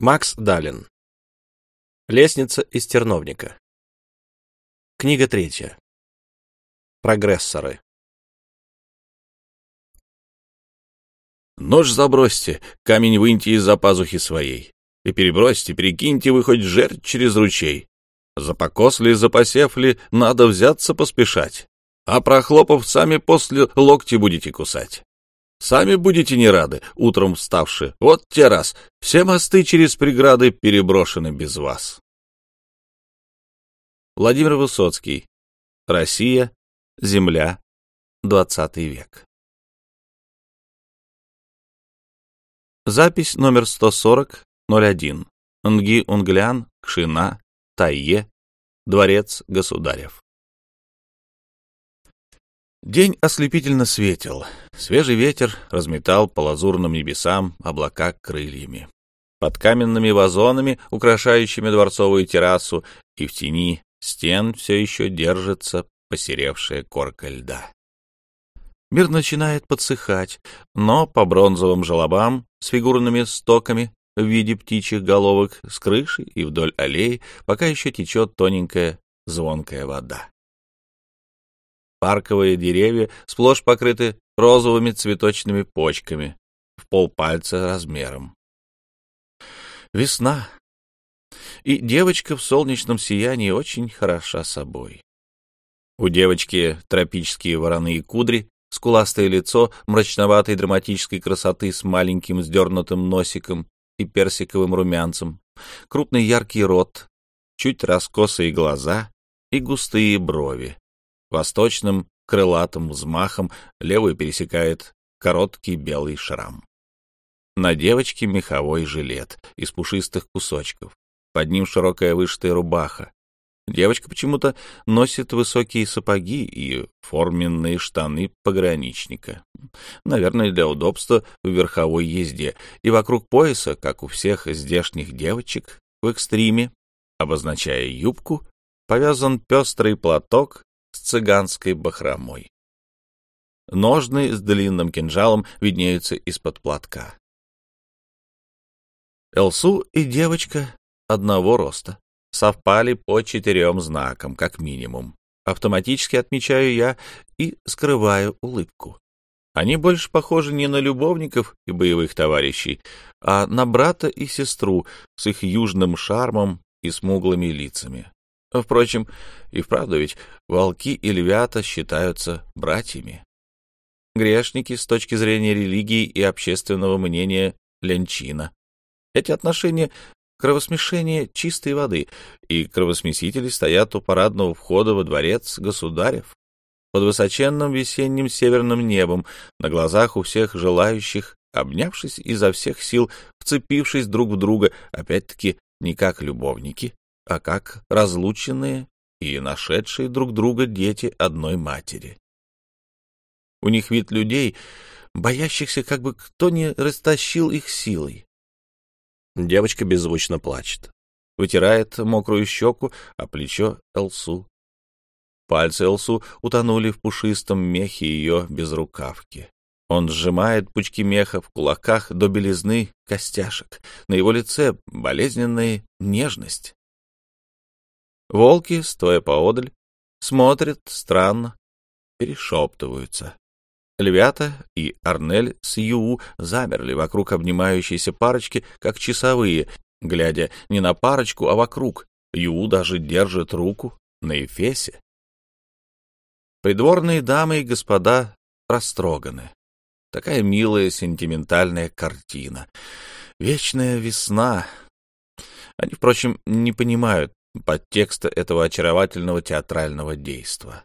Макс Далин. Лестница из терновника. Книга третья. Прогрессоры. Нож забросьте, камень выньте из-за пазухи своей. И перебросьте, перекиньте вы хоть жертв через ручей. За покос ли, за посев ли, надо взяться поспешать. А прохлопав, сами после локти будете кусать. Сами будете не рады, утром вставши. Вот те раз, все мосты через преграды переброшены без вас. Владимир Высоцкий. Россия. Земля. Двадцатый век. Запись номер 140-01. Нги Унглян, Кшина, Тайе, Дворец Государев. День ослепительно светил. Свежий ветер разметал по лазурным небесам облака крыльями. Под каменными вазонами, украшающими дворцовую террасу, и в тени стен все еще держится посеревшая корка льда. Мир начинает подсыхать, но по бронзовым желобам с фигурными стоками в виде птичьих головок с крыши и вдоль аллеи пока еще течет тоненькая звонкая вода. Парковые деревья сплошь покрыты розовыми цветочными почками, в полпальца размером. Весна. И девочка в солнечном сиянии очень хороша собой. У девочки тропические вороные кудри, скуластое лицо мрачноватой драматической красоты с маленьким сдернутым носиком и персиковым румянцем, крупный яркий рот, чуть раскосые глаза и густые брови, Восточным крылатым взмахом левую пересекает короткий белый шрам. На девочке меховой жилет из пушистых кусочков. Под ним широкая вышитая рубаха. Девочка почему-то носит высокие сапоги и форменные штаны пограничника. Наверное, для удобства в верховой езде. И вокруг пояса, как у всех здешних девочек в экстриме, обозначая юбку, повязан пестрый платок с цыганской бахромой. Ножны с длинным кинжалом виднеются из-под платка. Элсу и девочка одного роста совпали по четырем знакам, как минимум. Автоматически отмечаю я и скрываю улыбку. Они больше похожи не на любовников и боевых товарищей, а на брата и сестру с их южным шармом и смуглыми лицами. Впрочем, и вправду ведь волки и львята считаются братьями. Грешники с точки зрения религии и общественного мнения ленчина. Эти отношения — кровосмешение чистой воды, и кровосмесители стоят у парадного входа во дворец государев под высоченным весенним северным небом, на глазах у всех желающих, обнявшись изо всех сил, вцепившись друг в друга, опять-таки не как любовники, а как разлученные и нашедшие друг друга дети одной матери. У них вид людей, боящихся, как бы кто не растащил их силой. Девочка беззвучно плачет, вытирает мокрую щеку, а плечо Элсу. Пальцы Элсу утонули в пушистом мехе ее безрукавки. Он сжимает пучки меха в кулаках до белизны костяшек. На его лице болезненная нежность. Волки, стоя поодаль, смотрят странно, перешептываются. Львята и Арнель с Ю замерли вокруг обнимающейся парочки, как часовые, глядя не на парочку, а вокруг. Ю даже держит руку на эфесе. Придворные дамы и господа растроганы. Такая милая сентиментальная картина. Вечная весна. Они, впрочем, не понимают, подтекста этого очаровательного театрального действа.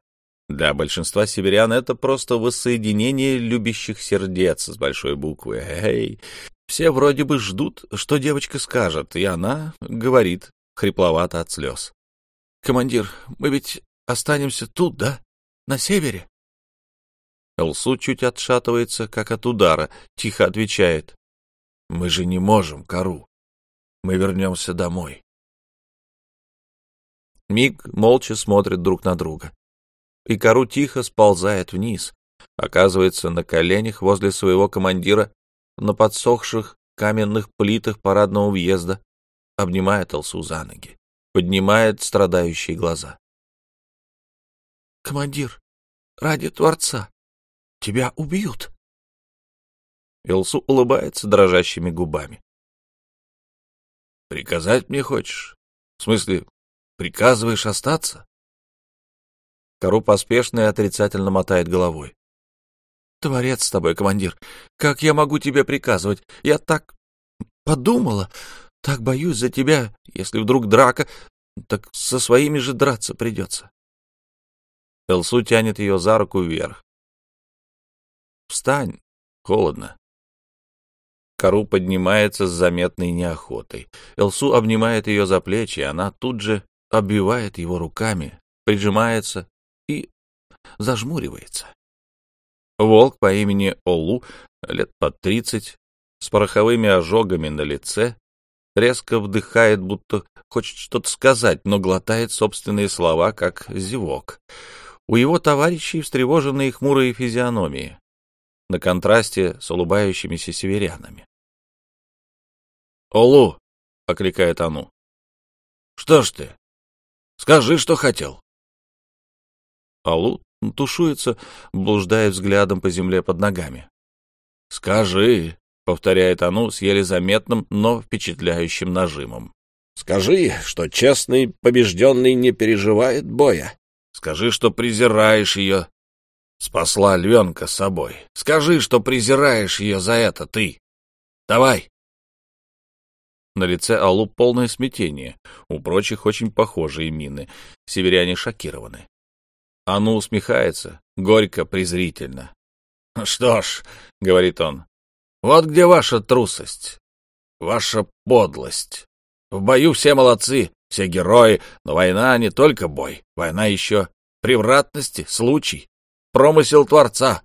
Для большинства северян это просто воссоединение любящих сердец с большой буквы. Эй, все вроде бы ждут, что девочка скажет, и она говорит, хрипловато от слез. «Командир, мы ведь останемся тут, да? На севере?» Элсу чуть отшатывается, как от удара, тихо отвечает. «Мы же не можем, Кару. Мы вернемся домой». Миг молча смотрят друг на друга. И кору тихо сползает вниз, оказывается на коленях возле своего командира, на подсохших каменных плитах парадного въезда, обнимает Алсу за ноги, поднимает страдающие глаза. «Командир, ради Творца, тебя убьют!» Элсу улыбается дрожащими губами. «Приказать мне хочешь? В смысле, приказываешь остаться?» Кару поспешно и отрицательно мотает головой. «Творец с тобой, командир. Как я могу тебе приказывать? Я так подумала, так боюсь за тебя. Если вдруг драка, так со своими же драться придется». Элсу тянет ее за руку вверх. «Встань, холодно». Кару поднимается с заметной неохотой. Элсу обнимает ее за плечи, и она тут же обвивает его руками, прижимается и зажмуривается. Волк по имени Олу, лет под тридцать, с пороховыми ожогами на лице, резко вдыхает, будто хочет что-то сказать, но глотает собственные слова, как зевок. У его товарищей встревоженные хмурые физиономии, на контрасте с улыбающимися северянами. «Олу!» — окликает Ану. «Что ж ты? Скажи, что хотел». Алу тушуется, блуждая взглядом по земле под ногами. «Скажи», — повторяет Ану с еле заметным, но впечатляющим нажимом. «Скажи, что честный побежденный не переживает боя. Скажи, что презираешь ее. Спасла львенка с собой. Скажи, что презираешь ее за это ты. Давай!» На лице Аллу полное смятение, у прочих очень похожие мины. Северяне шокированы. Ану усмехается, горько, презрительно. — Что ж, — говорит он, — вот где ваша трусость, ваша подлость. В бою все молодцы, все герои, но война не только бой, война еще превратности, случай, промысел Творца.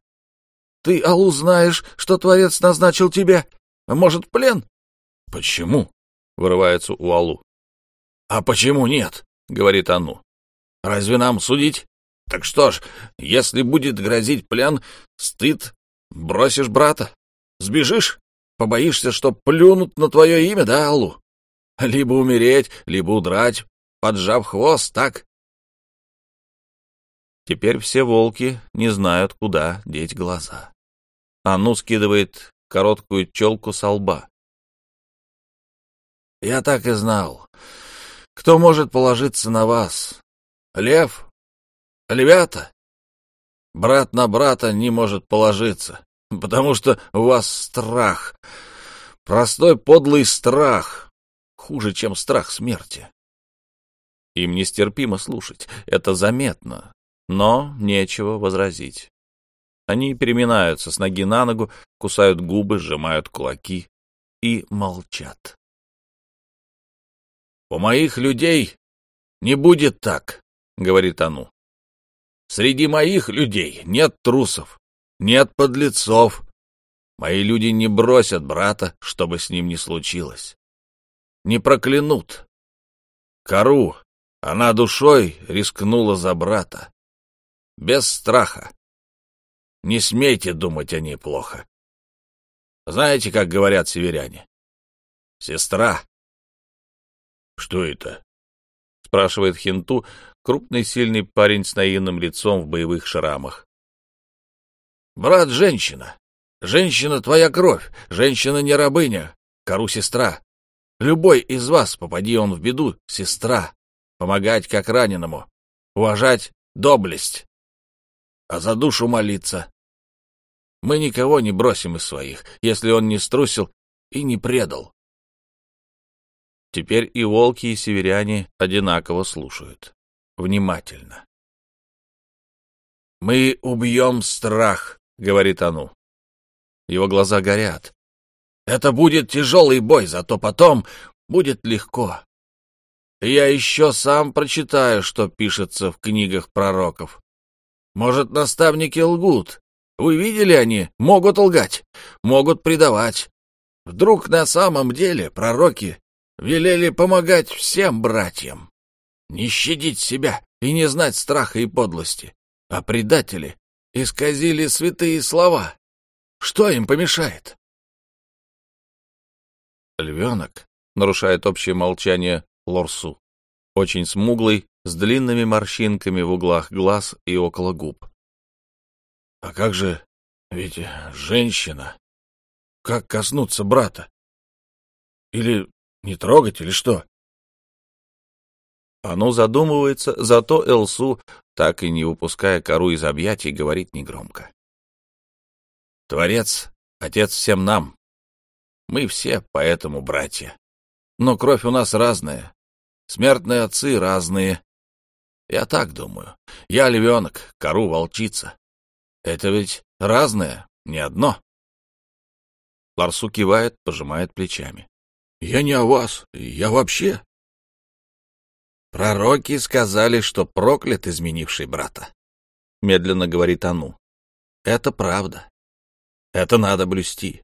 Ты, Алу, знаешь, что Творец назначил тебе? Может, плен? — Почему? Вырывается у Алу. А почему нет? говорит Ану. Разве нам судить? Так что ж, если будет грозить плен, стыд, бросишь брата, сбежишь, побоишься, что плюнут на твое имя, да, Алу? Либо умереть, либо удрать, поджав хвост, так? Теперь все волки не знают, куда деть глаза. Ану скидывает короткую челку со лба. Я так и знал. Кто может положиться на вас? Лев? Львята? Брат на брата не может положиться, потому что у вас страх. Простой подлый страх. Хуже, чем страх смерти. Им нестерпимо слушать, это заметно, но нечего возразить. Они переминаются с ноги на ногу, кусают губы, сжимают кулаки и молчат. «У моих людей не будет так», — говорит Ану. «Среди моих людей нет трусов, нет подлецов. Мои люди не бросят брата, чтобы с ним не случилось. Не проклянут. Кару, она душой рискнула за брата. Без страха. Не смейте думать о ней плохо. Знаете, как говорят северяне? Сестра «Что это?» — спрашивает Хинту, крупный сильный парень с наивным лицом в боевых шрамах. «Брат — женщина. Женщина — твоя кровь. Женщина не рабыня. Кору сестра. Любой из вас, попади он в беду, сестра. Помогать как раненому. Уважать доблесть. А за душу молиться. Мы никого не бросим из своих, если он не струсил и не предал. Теперь и волки, и северяне одинаково слушают. Внимательно. «Мы убьем страх», — говорит Ану. Его глаза горят. «Это будет тяжелый бой, зато потом будет легко. Я еще сам прочитаю, что пишется в книгах пророков. Может, наставники лгут. Вы видели они? Могут лгать, могут предавать. Вдруг на самом деле пророки велели помогать всем братьям, не щадить себя и не знать страха и подлости, а предатели исказили святые слова. Что им помешает? Львенок нарушает общее молчание Лорсу, очень смуглый, с длинными морщинками в углах глаз и около губ. — А как же, ведь женщина? Как коснуться брата? Или не трогать, или что? Оно задумывается, зато Элсу, так и не выпуская кору из объятий, говорит негромко. Творец, отец всем нам. Мы все поэтому братья. Но кровь у нас разная. Смертные отцы разные. Я так думаю. Я львенок, кору волчица. Это ведь разное, не одно. Ларсу кивает, пожимает плечами. Я не о вас, я вообще. Пророки сказали, что проклят изменивший брата. Медленно говорит Ану. Это правда. Это надо блюсти.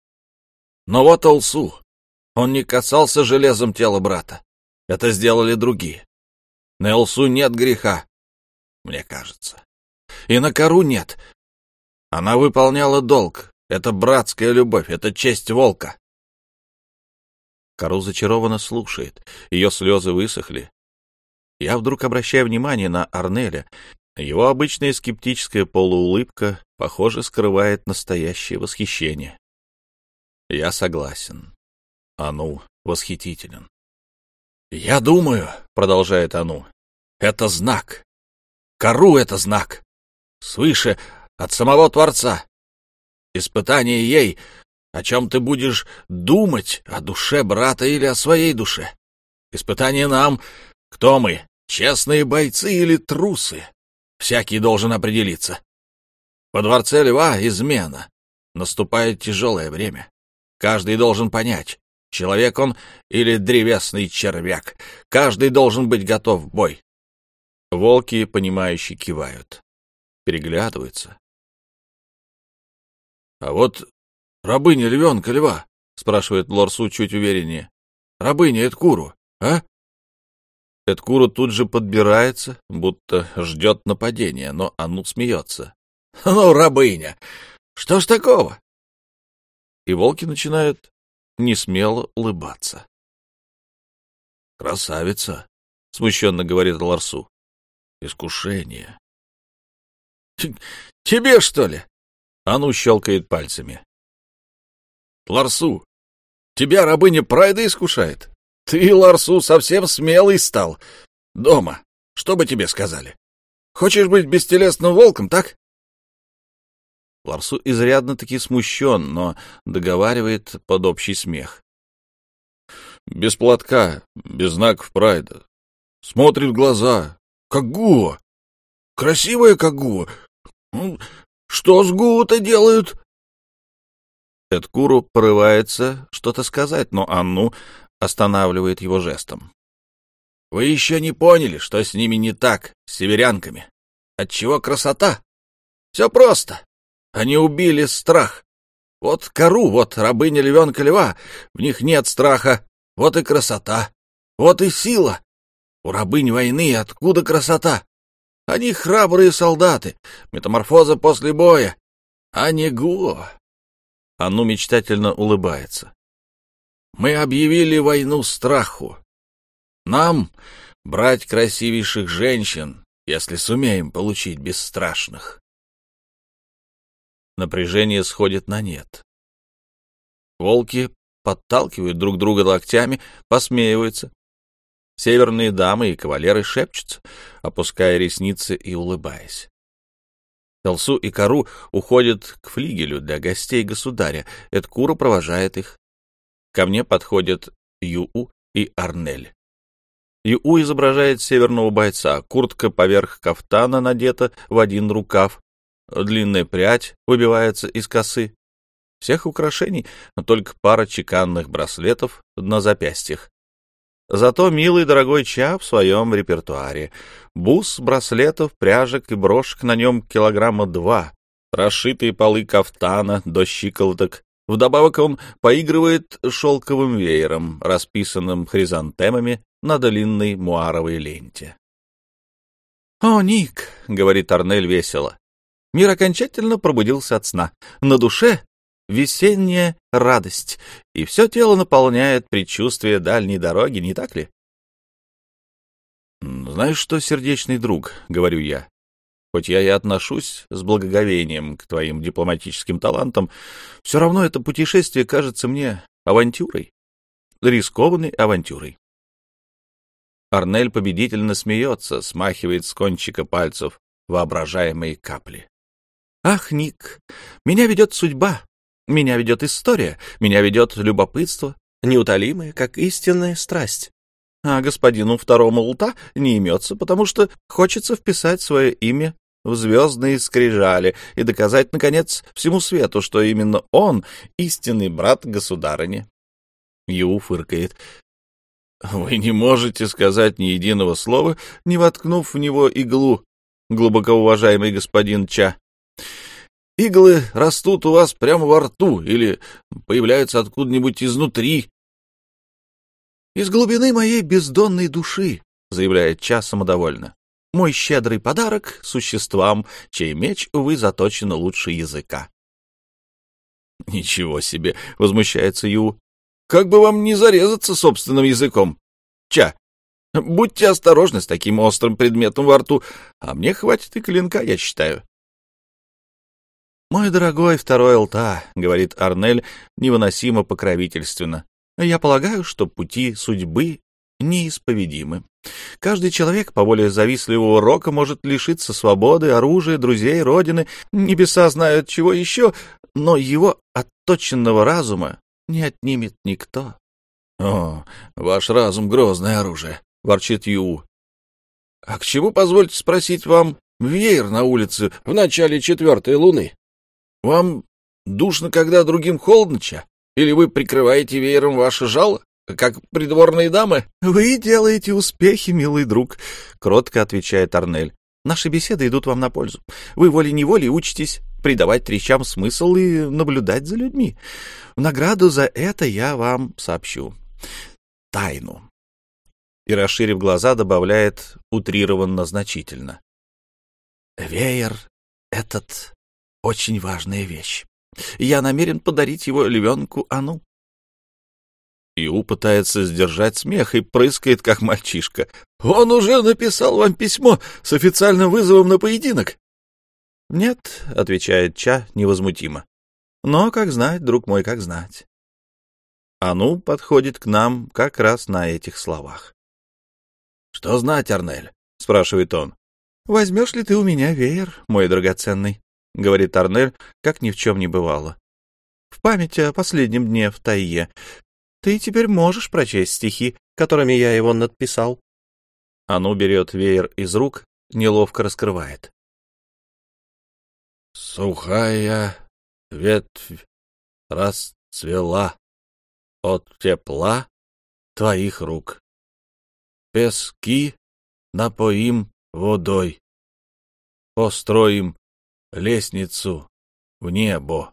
Но вот Олсу. Он не касался железом тела брата. Это сделали другие. На Элсу нет греха, мне кажется. И на Кару нет. Она выполняла долг. Это братская любовь, это честь волка. Кару зачарованно слушает. Ее слезы высохли. Я вдруг обращаю внимание на Арнеля. Его обычная скептическая полуулыбка, похоже, скрывает настоящее восхищение. Я согласен. Ану восхитителен. «Я думаю», — продолжает Ану, — «это знак. Кору — это знак. Свыше от самого Творца. Испытание ей, о чем ты будешь думать, о душе брата или о своей душе. Испытание нам, кто мы, честные бойцы или трусы. Всякий должен определиться. Во дворце льва измена. Наступает тяжелое время. Каждый должен понять, человек он или древесный червяк. Каждый должен быть готов в бой. Волки, понимающие, кивают. Переглядываются. — А вот рабыня львенка льва, — спрашивает Лорсу чуть увереннее. — Рабыня Эдкуру, а? Эдкуру тут же подбирается, будто ждет нападения, но Ану смеется. — Ну, рабыня, что ж такого? и волки начинают несмело улыбаться. «Красавица!» — смущенно говорит Ларсу. «Искушение!» «Тебе, что ли?» — Ану щелкает пальцами. «Ларсу, тебя рабыня Прайда искушает? Ты, Ларсу, совсем смелый стал. Дома, что бы тебе сказали? Хочешь быть бестелесным волком, так?» Ларсу изрядно-таки смущен, но договаривает под общий смех. Без платка, без знаков прайда. Смотрит в глаза. Как Гуа. Красивая, как. Ну, что с Гуа-то делают? Эдкуру порывается что-то сказать, но Анну останавливает его жестом. Вы еще не поняли, что с ними не так, с северянками. Отчего красота? Все просто. Они убили страх. Вот кору, вот рабыня львенка льва, в них нет страха. Вот и красота, вот и сила. У рабынь войны откуда красота? Они храбрые солдаты, метаморфоза после боя, а не Гуо. Ану мечтательно улыбается. Мы объявили войну страху. Нам брать красивейших женщин, если сумеем получить бесстрашных напряжение сходит на нет. Волки подталкивают друг друга локтями, посмеиваются. Северные дамы и кавалеры шепчутся, опуская ресницы и улыбаясь. Элсу и Кару уходят к флигелю для гостей государя. Эдкура провожает их. Ко мне подходят Юу и Арнель. Юу изображает северного бойца. Куртка поверх кафтана надета в один рукав, длинная прядь выбивается из косы. Всех украшений только пара чеканных браслетов на запястьях. Зато милый дорогой ча в своем репертуаре. Бус, браслетов, пряжек и брошек на нем килограмма два. Расшитые полы кафтана до щиколоток. Вдобавок он поигрывает шелковым веером, расписанным хризантемами на длинной муаровой ленте. — О, Ник, — говорит Арнель весело, Мир окончательно пробудился от сна. На душе весенняя радость, и все тело наполняет предчувствие дальней дороги, не так ли? «Знаешь что, сердечный друг», — говорю я, хоть я и отношусь с благоговением к твоим дипломатическим талантам, все равно это путешествие кажется мне авантюрой, рискованной авантюрой. Арнель победительно смеется, смахивает с кончика пальцев воображаемые капли. «Ах, Ник, меня ведет судьба, меня ведет история, меня ведет любопытство, неутолимое, как истинная страсть. А господину второму лта не имется, потому что хочется вписать свое имя в звездные скрижали и доказать, наконец, всему свету, что именно он — истинный брат государыни. Ю фыркает. «Вы не можете сказать ни единого слова, не воткнув в него иглу, глубоко уважаемый господин Ча. Иглы растут у вас прямо во рту или появляются откуда-нибудь изнутри, «Из глубины моей бездонной души», — заявляет Ча самодовольно. «Мой щедрый подарок существам, чей меч, увы, заточен лучше языка». «Ничего себе!» — возмущается Ю. «Как бы вам не зарезаться собственным языком? Ча, будьте осторожны с таким острым предметом во рту, а мне хватит и клинка, я считаю». «Мой дорогой второй алта», — говорит Арнель невыносимо покровительственно, я полагаю, что пути судьбы неисповедимы. Каждый человек по воле завистливого рока может лишиться свободы, оружия, друзей, родины, небеса знают чего еще, но его отточенного разума не отнимет никто. — О, ваш разум — грозное оружие, — ворчит Ю. — А к чему, позвольте спросить, вам веер на улице в начале четвертой луны? Вам душно, когда другим холодно, ча? Или вы прикрываете веером ваше жало, как придворные дамы? — Вы делаете успехи, милый друг, — кротко отвечает Арнель. — Наши беседы идут вам на пользу. Вы волей-неволей учитесь придавать речам смысл и наблюдать за людьми. В награду за это я вам сообщу тайну. И, расширив глаза, добавляет утрированно значительно. Веер этот — очень важная вещь. Я намерен подарить его львенку Ану. Иу пытается сдержать смех и прыскает, как мальчишка. «Он уже написал вам письмо с официальным вызовом на поединок?» «Нет», — отвечает Ча невозмутимо. «Но, как знать, друг мой, как знать». Ану подходит к нам как раз на этих словах. «Что знать, Арнель?» — спрашивает он. «Возьмешь ли ты у меня веер, мой драгоценный?» — говорит Арнель, как ни в чем не бывало. — В память о последнем дне в Тайе ты теперь можешь прочесть стихи, которыми я его надписал. Ану берет веер из рук, неловко раскрывает. Сухая ветвь расцвела от тепла твоих рук. Пески напоим водой, построим лестницу в небо.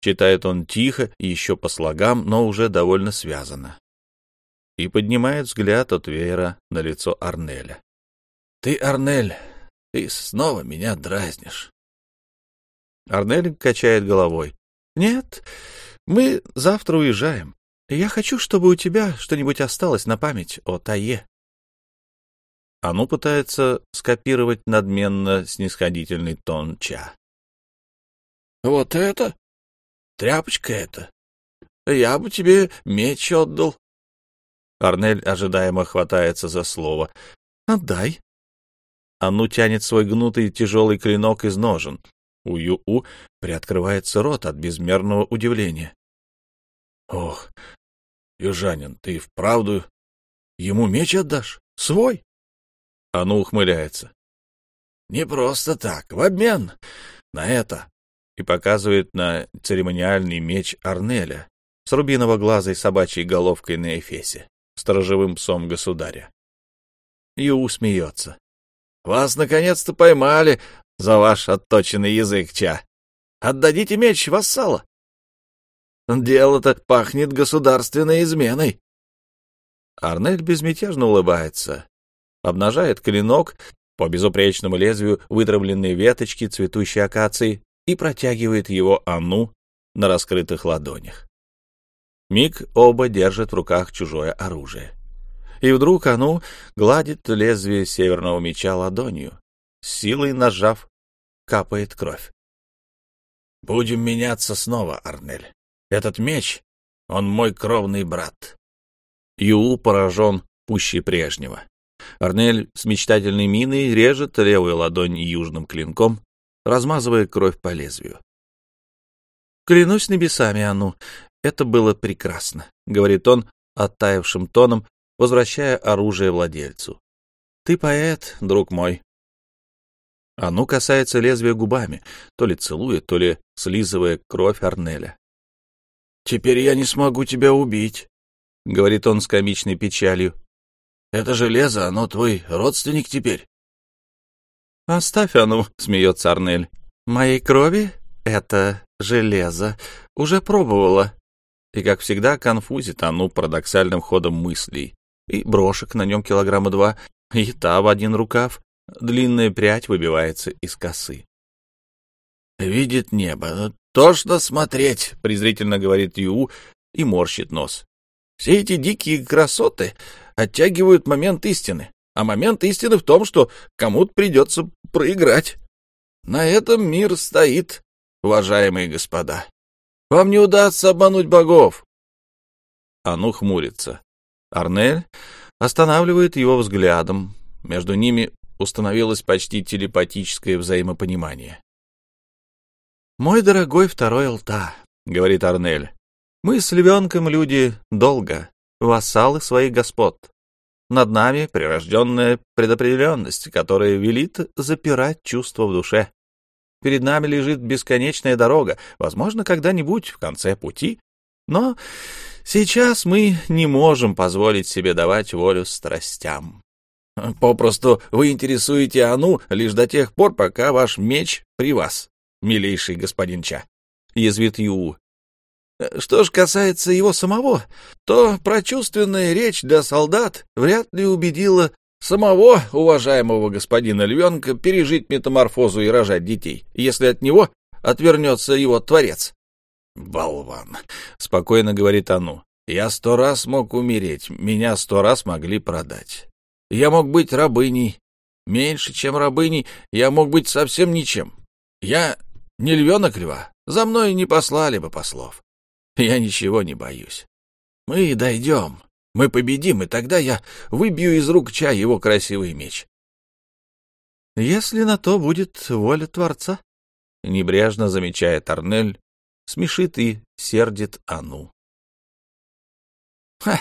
Читает он тихо еще по слогам, но уже довольно связано. И поднимает взгляд от веера на лицо Арнеля. — Ты, Арнель, ты снова меня дразнишь. Арнель качает головой. — Нет, мы завтра уезжаем. Я хочу, чтобы у тебя что-нибудь осталось на память о Тае. Ану пытается скопировать надменно снисходительный тон Ча. — Вот это? Тряпочка это? Я бы тебе меч отдал. Арнель ожидаемо хватается за слово. — Отдай. Ану тянет свой гнутый тяжелый клинок из ножен. У Ю-У приоткрывается рот от безмерного удивления. — Ох, южанин, ты вправду ему меч отдашь? Свой? Ану ухмыляется. «Не просто так, в обмен на это!» и показывает на церемониальный меч Арнеля с рубиново-глазой собачьей головкой на эфесе, сторожевым псом государя. Ю смеется. «Вас наконец-то поймали за ваш отточенный язык, Ча. Отдадите меч вассала. Дело-то пахнет государственной изменой». Арнель безмятежно улыбается, обнажает клинок, по безупречному лезвию вытравленные веточки цветущей акации и протягивает его Ану на раскрытых ладонях. Миг оба держат в руках чужое оружие. И вдруг Ану гладит лезвие северного меча ладонью, силой нажав, капает кровь. «Будем меняться снова, Арнель. Этот меч, он мой кровный брат». Ю поражен пуще прежнего. Арнель с мечтательной миной режет левую ладонь южным клинком, размазывая кровь по лезвию. «Клянусь небесами, Ану, это было прекрасно», — говорит он оттаившим тоном, возвращая оружие владельцу. «Ты поэт, друг мой». Ану касается лезвия губами, то ли целуя, то ли слизывая кровь Арнеля. «Теперь я не смогу тебя убить», — говорит он с комичной печалью. Это железо, оно твой родственник теперь. Оставь оно, смеется Арнель. Моей крови это железо уже пробовала. И, как всегда, конфузит оно парадоксальным ходом мыслей. И брошек на нем килограмма два, и та в один рукав. Длинная прядь выбивается из косы. «Видит небо. Тошно смотреть», — презрительно говорит Ю и морщит нос. «Все эти дикие красоты оттягивают момент истины. А момент истины в том, что кому-то придется проиграть. На этом мир стоит, уважаемые господа. Вам не удастся обмануть богов. Ану хмурится. Арнель останавливает его взглядом. Между ними установилось почти телепатическое взаимопонимание. «Мой дорогой второй алта», — говорит Арнель, — «мы с львенком люди долго, вассалы своих господ. Над нами прирожденная предопределенность, которая велит запирать чувства в душе. Перед нами лежит бесконечная дорога, возможно, когда-нибудь в конце пути, но сейчас мы не можем позволить себе давать волю страстям. Попросту вы интересуете Ану лишь до тех пор, пока ваш меч при вас, милейший господин Ча, — язвит Ю, что ж касается его самого, то прочувственная речь для солдат вряд ли убедила самого уважаемого господина Львенка пережить метаморфозу и рожать детей, если от него отвернется его творец. «Болван!» — спокойно говорит Ану. «Я сто раз мог умереть, меня сто раз могли продать. Я мог быть рабыней. Меньше, чем рабыней, я мог быть совсем ничем. Я не львенок льва, за мной не послали бы послов. Я ничего не боюсь. Мы дойдем, мы победим, и тогда я выбью из рук чай его красивый меч. Если на то будет воля Творца, — небрежно замечает Арнель, смешит и сердит Ану. — Ха!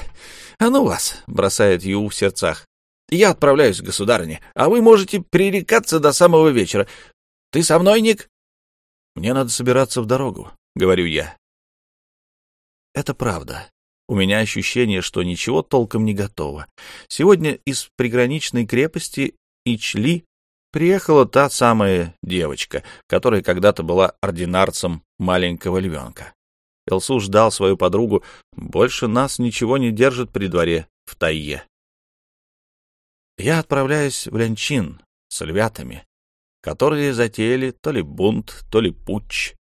А ну вас! — бросает Ю в сердцах. — Я отправляюсь, государыня, а вы можете пререкаться до самого вечера. Ты со мной, Ник? — Мне надо собираться в дорогу, — говорю я. Это правда. У меня ощущение, что ничего толком не готово. Сегодня из приграничной крепости Ичли приехала та самая девочка, которая когда-то была ординарцем маленького львенка. Элсу ждал свою подругу. Больше нас ничего не держит при дворе в Тайе. Я отправляюсь в Лянчин с львятами, которые затеяли то ли бунт, то ли путч.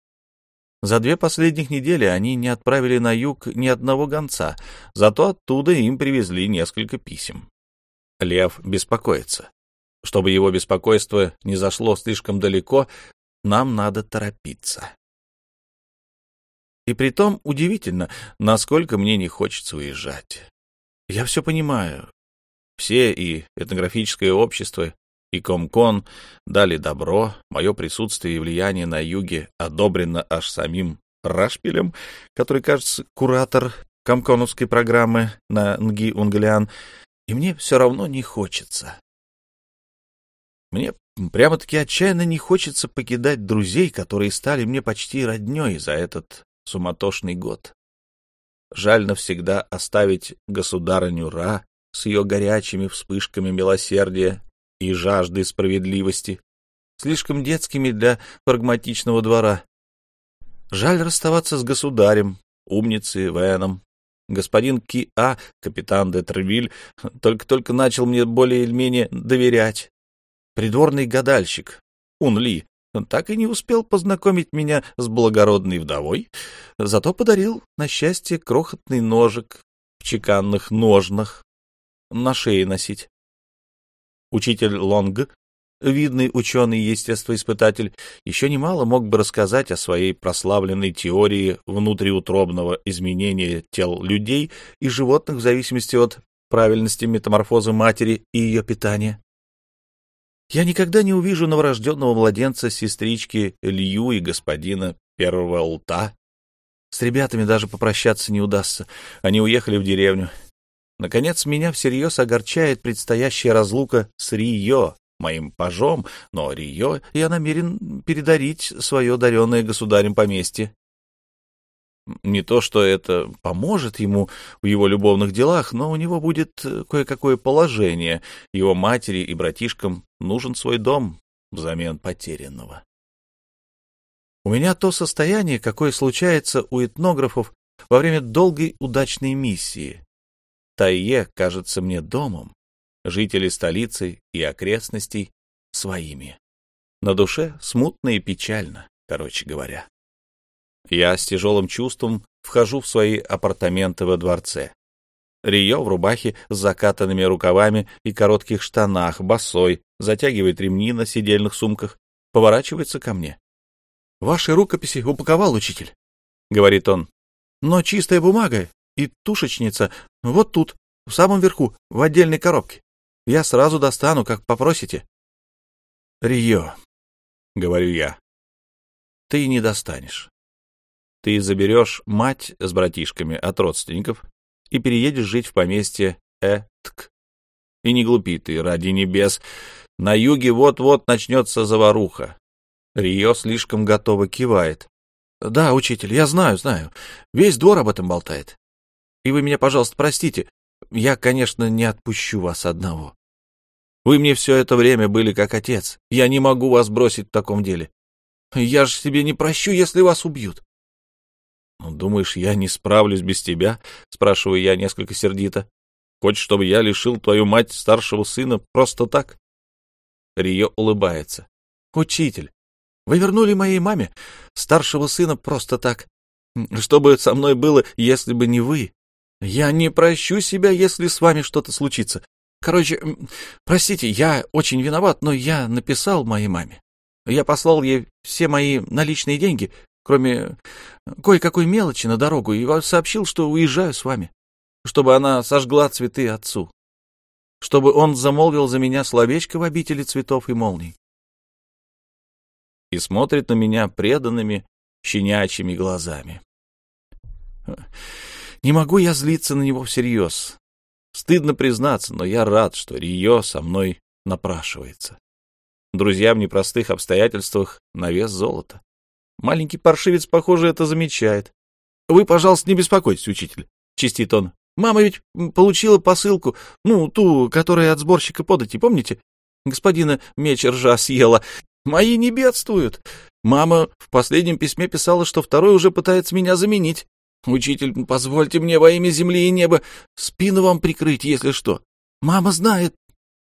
За две последних недели они не отправили на юг ни одного гонца, зато оттуда им привезли несколько писем. Лев беспокоится. Чтобы его беспокойство не зашло слишком далеко, нам надо торопиться. И притом удивительно, насколько мне не хочется уезжать. Я все понимаю. Все и этнографическое общество, и Комкон дали добро, мое присутствие и влияние на юге одобрено аж самим Рашпилем, который, кажется, куратор комконовской программы на Нги-Унгалиан, и мне все равно не хочется. Мне прямо-таки отчаянно не хочется покидать друзей, которые стали мне почти родней за этот суматошный год. Жаль навсегда оставить государыню Ра с ее горячими вспышками милосердия и жажды справедливости, слишком детскими для прагматичного двора. Жаль расставаться с государем, умницей Веном. Господин Ки-А, капитан де Тревиль, только-только начал мне более или менее доверять. Придворный гадальщик, Ун Ли, так и не успел познакомить меня с благородной вдовой, зато подарил, на счастье, крохотный ножик в чеканных ножнах на шее носить. Учитель Лонг, видный ученый естествоиспытатель, еще немало мог бы рассказать о своей прославленной теории внутриутробного изменения тел людей и животных в зависимости от правильности метаморфозы матери и ее питания. Я никогда не увижу новорожденного младенца сестрички Лью и господина первого лта. С ребятами даже попрощаться не удастся. Они уехали в деревню. Наконец, меня всерьез огорчает предстоящая разлука с Рио, моим пажом, но Рио я намерен передарить свое даренное государем поместье. Не то, что это поможет ему в его любовных делах, но у него будет э, кое-какое положение. Его матери и братишкам нужен свой дом взамен потерянного. У меня то состояние, какое случается у этнографов во время долгой удачной миссии. Тайе кажется мне домом, жители столицы и окрестностей своими. На душе смутно и печально, короче говоря. Я с тяжелым чувством вхожу в свои апартаменты во дворце. Рио в рубахе с закатанными рукавами и коротких штанах, босой, затягивает ремни на сидельных сумках, поворачивается ко мне. — Ваши рукописи упаковал учитель, — говорит он. — Но чистая бумага и тушечница вот тут, в самом верху, в отдельной коробке. Я сразу достану, как попросите. — Рио, — говорю я, — ты не достанешь. Ты заберешь мать с братишками от родственников и переедешь жить в поместье Этк. И не глупи ты, ради небес. На юге вот-вот начнется заваруха. Рио слишком готово кивает. Да, учитель, я знаю, знаю. Весь двор об этом болтает. И вы меня, пожалуйста, простите. Я, конечно, не отпущу вас одного. Вы мне все это время были как отец. Я не могу вас бросить в таком деле. Я же себе не прощу, если вас убьют. «Ну, думаешь, я не справлюсь без тебя?» — спрашиваю я несколько сердито. «Хочешь, чтобы я лишил твою мать старшего сына просто так?» Рио улыбается. «Учитель, вы вернули моей маме старшего сына просто так. Что бы со мной было, если бы не вы? Я не прощу себя, если с вами что-то случится. Короче, простите, я очень виноват, но я написал моей маме. Я послал ей все мои наличные деньги, кроме кое-какой мелочи на дорогу, и сообщил, что уезжаю с вами, чтобы она сожгла цветы отцу, чтобы он замолвил за меня словечко в обители цветов и молний. И смотрит на меня преданными щенячьими глазами. Не могу я злиться на него всерьез. Стыдно признаться, но я рад, что Рио со мной напрашивается. Друзья в непростых обстоятельствах на вес золота. Маленький паршивец, похоже, это замечает. — Вы, пожалуйста, не беспокойтесь, учитель, — чистит он. — Мама ведь получила посылку, ну, ту, которая от сборщика подати, помните? Господина меч ржа съела. Мои не бедствуют. Мама в последнем письме писала, что второй уже пытается меня заменить. Учитель, позвольте мне во имя земли и неба спину вам прикрыть, если что. Мама знает,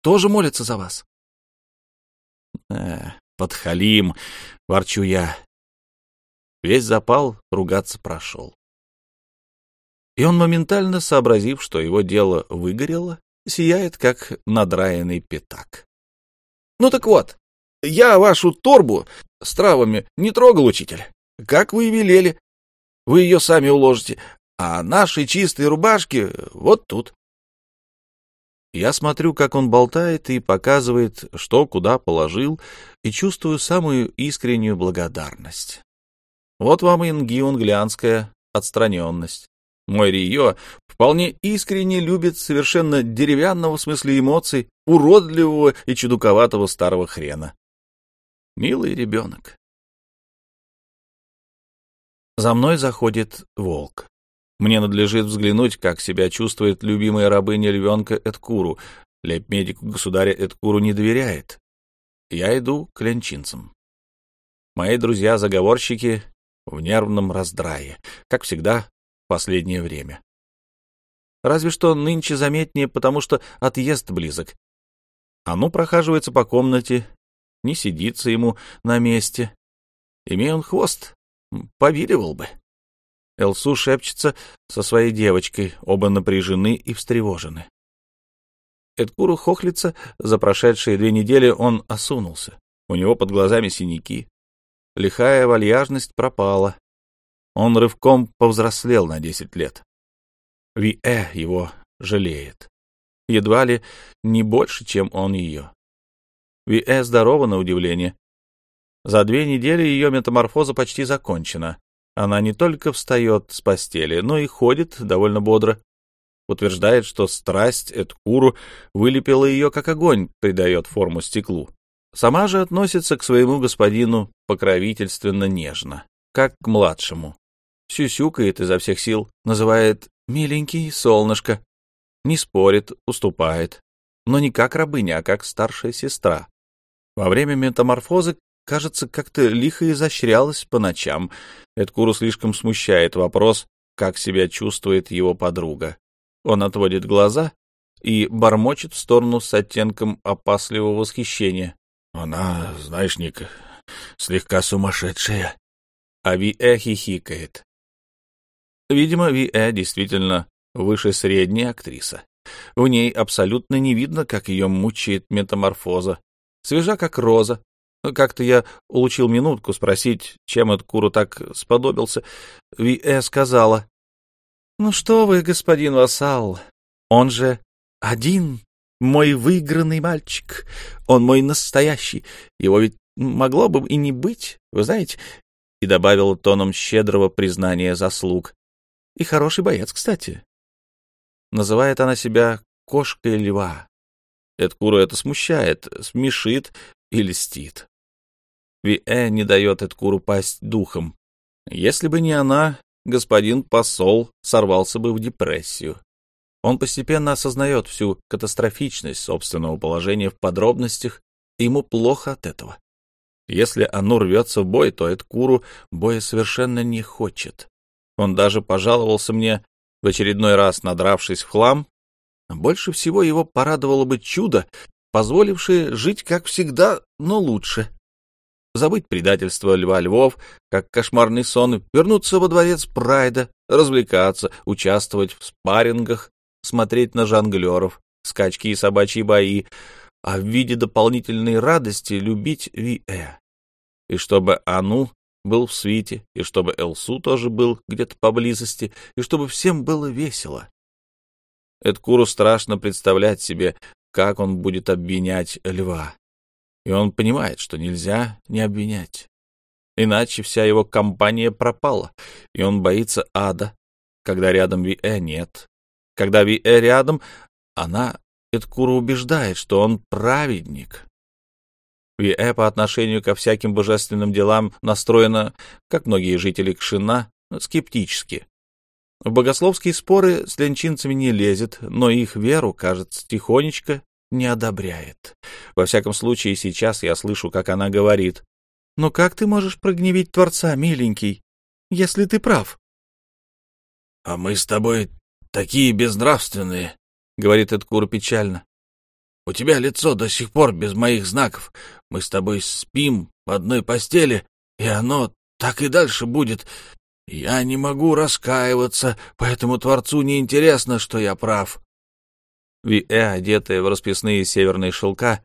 тоже молится за вас. Э, подхалим, ворчу я. Весь запал ругаться прошел. И он, моментально сообразив, что его дело выгорело, сияет, как надраенный пятак. — Ну так вот, я вашу торбу с травами не трогал, учитель. Как вы и велели. Вы ее сами уложите, а наши чистые рубашки вот тут. Я смотрю, как он болтает и показывает, что куда положил, и чувствую самую искреннюю благодарность. Вот вам и ингионглянская отстраненность. Мой Рио вполне искренне любит совершенно деревянного в смысле эмоций, уродливого и чудаковатого старого хрена. Милый ребенок. За мной заходит волк. Мне надлежит взглянуть, как себя чувствует любимая рабыня львенка Эдкуру. Лейб-медику государя Эдкуру не доверяет. Я иду к ленчинцам. Мои друзья-заговорщики в нервном раздрае, как всегда в последнее время. Разве что нынче заметнее, потому что отъезд близок. А ну прохаживается по комнате, не сидится ему на месте. Имея он хвост, повиливал бы. Элсу шепчется со своей девочкой, оба напряжены и встревожены. Эдкуру хохлится, за прошедшие две недели он осунулся. У него под глазами синяки. Лихая вальяжность пропала. Он рывком повзрослел на десять лет. Ви-Э его жалеет. Едва ли не больше, чем он ее. Ви-Э здорова на удивление. За две недели ее метаморфоза почти закончена. Она не только встает с постели, но и ходит довольно бодро. Утверждает, что страсть Эдкуру вылепила ее, как огонь придает форму стеклу. Сама же относится к своему господину покровительственно нежно, как к младшему. Сюсюкает изо всех сил, называет «миленький солнышко», не спорит, уступает, но не как рабыня, а как старшая сестра. Во время метаморфозы кажется, как-то лихо изощрялась по ночам. Эдкуру слишком смущает вопрос, как себя чувствует его подруга. Он отводит глаза и бормочет в сторону с оттенком опасливого восхищения. — Она, знаешь, Ник, слегка сумасшедшая. А Ви-Э хихикает. Видимо, Ви-Э действительно выше средней актриса. В ней абсолютно не видно, как ее мучает метаморфоза. Свежа, как роза, ну, как-то я улучил минутку спросить, чем этот Куру так сподобился. Ви-Э сказала, «Ну что вы, господин Вассал, он же один, мой выигранный мальчик, он мой настоящий, его ведь могло бы и не быть, вы знаете?» И добавила тоном щедрого признания заслуг. «И хороший боец, кстати». Называет она себя кошкой льва. Эдкуру это смущает, смешит и льстит. Ви-Э не дает Эдкуру пасть духом. Если бы не она, господин посол сорвался бы в депрессию. Он постепенно осознает всю катастрофичность собственного положения в подробностях, и ему плохо от этого. Если оно рвется в бой, то Эдкуру боя совершенно не хочет. Он даже пожаловался мне, в очередной раз надравшись в хлам. Больше всего его порадовало бы чудо, позволившее жить как всегда, но лучше забыть предательство Льва Львов, как кошмарный сон, вернуться во дворец Прайда, развлекаться, участвовать в спаррингах, смотреть на жонглеров, скачки и собачьи бои, а в виде дополнительной радости любить Ви-Э. И чтобы Ану был в свите, и чтобы Элсу тоже был где-то поблизости, и чтобы всем было весело. Эдкуру страшно представлять себе, как он будет обвинять льва и он понимает, что нельзя не обвинять. Иначе вся его компания пропала, и он боится ада, когда рядом Ви-Э нет. Когда Ви-Э рядом, она, Эдкура, убеждает, что он праведник. Ви-Э по отношению ко всяким божественным делам настроена, как многие жители Кшина, скептически. В богословские споры с ленчинцами не лезет, но их веру, кажется, тихонечко не одобряет. Во всяком случае, сейчас я слышу, как она говорит. «Но как ты можешь прогневить Творца, миленький, если ты прав?» «А мы с тобой такие безнравственные», — говорит Эдкур печально. «У тебя лицо до сих пор без моих знаков. Мы с тобой спим в одной постели, и оно так и дальше будет. Я не могу раскаиваться, поэтому Творцу не интересно, что я прав. Ви-Э, одетая в расписные северные шелка,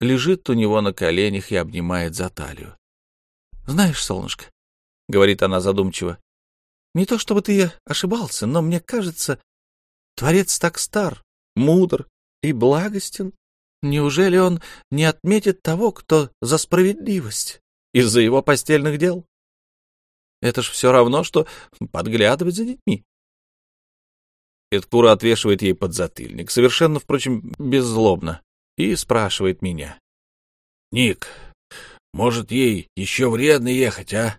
лежит у него на коленях и обнимает за талию. — Знаешь, солнышко, — говорит она задумчиво, — не то чтобы ты ошибался, но мне кажется, Творец так стар, мудр и благостен. Неужели он не отметит того, кто за справедливость из-за его постельных дел? Это ж все равно, что подглядывать за детьми. Эдкура отвешивает ей подзатыльник, совершенно, впрочем, беззлобно, и спрашивает меня. — Ник, может, ей еще вредно ехать, а?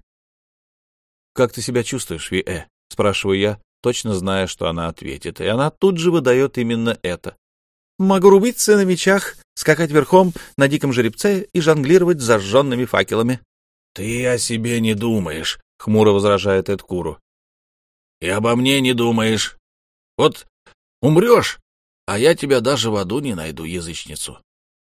— Как ты себя чувствуешь, Ви-Э? — спрашиваю я, точно зная, что она ответит, и она тут же выдает именно это. — Могу рубиться на мечах, скакать верхом на диком жеребце и жонглировать зажженными факелами. — Ты о себе не думаешь, — хмуро возражает Эдкуру. — И обо мне не думаешь. Вот умрешь, а я тебя даже в аду не найду, язычницу.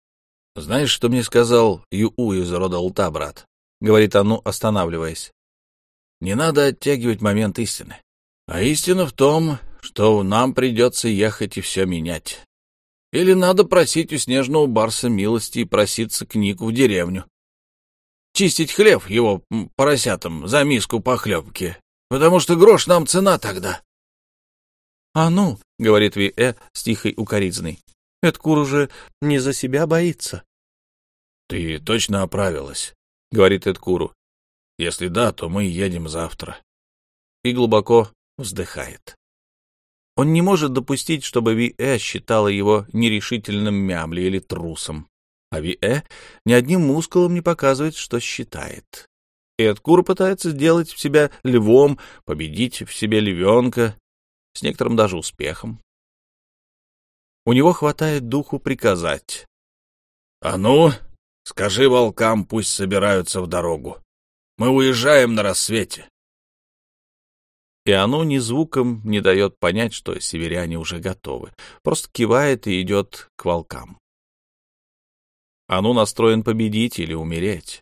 — Знаешь, что мне сказал Ю-У из рода Улта, брат? — говорит Ану, останавливаясь. — Не надо оттягивать момент истины. А истина в том, что нам придется ехать и все менять. Или надо просить у снежного барса милости и проситься к Нику в деревню. Чистить хлеб его поросятам за миску похлебки, потому что грош нам цена тогда. — А ну, — говорит Ви-Э с тихой укоризной, Эдкур уже не за себя боится. — Ты точно оправилась, — говорит Эдкуру. — Если да, то мы едем завтра. И глубоко вздыхает. Он не может допустить, чтобы Ви-Э считала его нерешительным мямли или трусом. А Ви-Э ни одним мускулом не показывает, что считает. Эдкур пытается сделать в себя львом, победить в себе львенка, с некоторым даже успехом. У него хватает духу приказать. — А ну, скажи волкам, пусть собираются в дорогу. Мы уезжаем на рассвете. И оно ни звуком не дает понять, что северяне уже готовы. Просто кивает и идет к волкам. Ану настроен победить или умереть.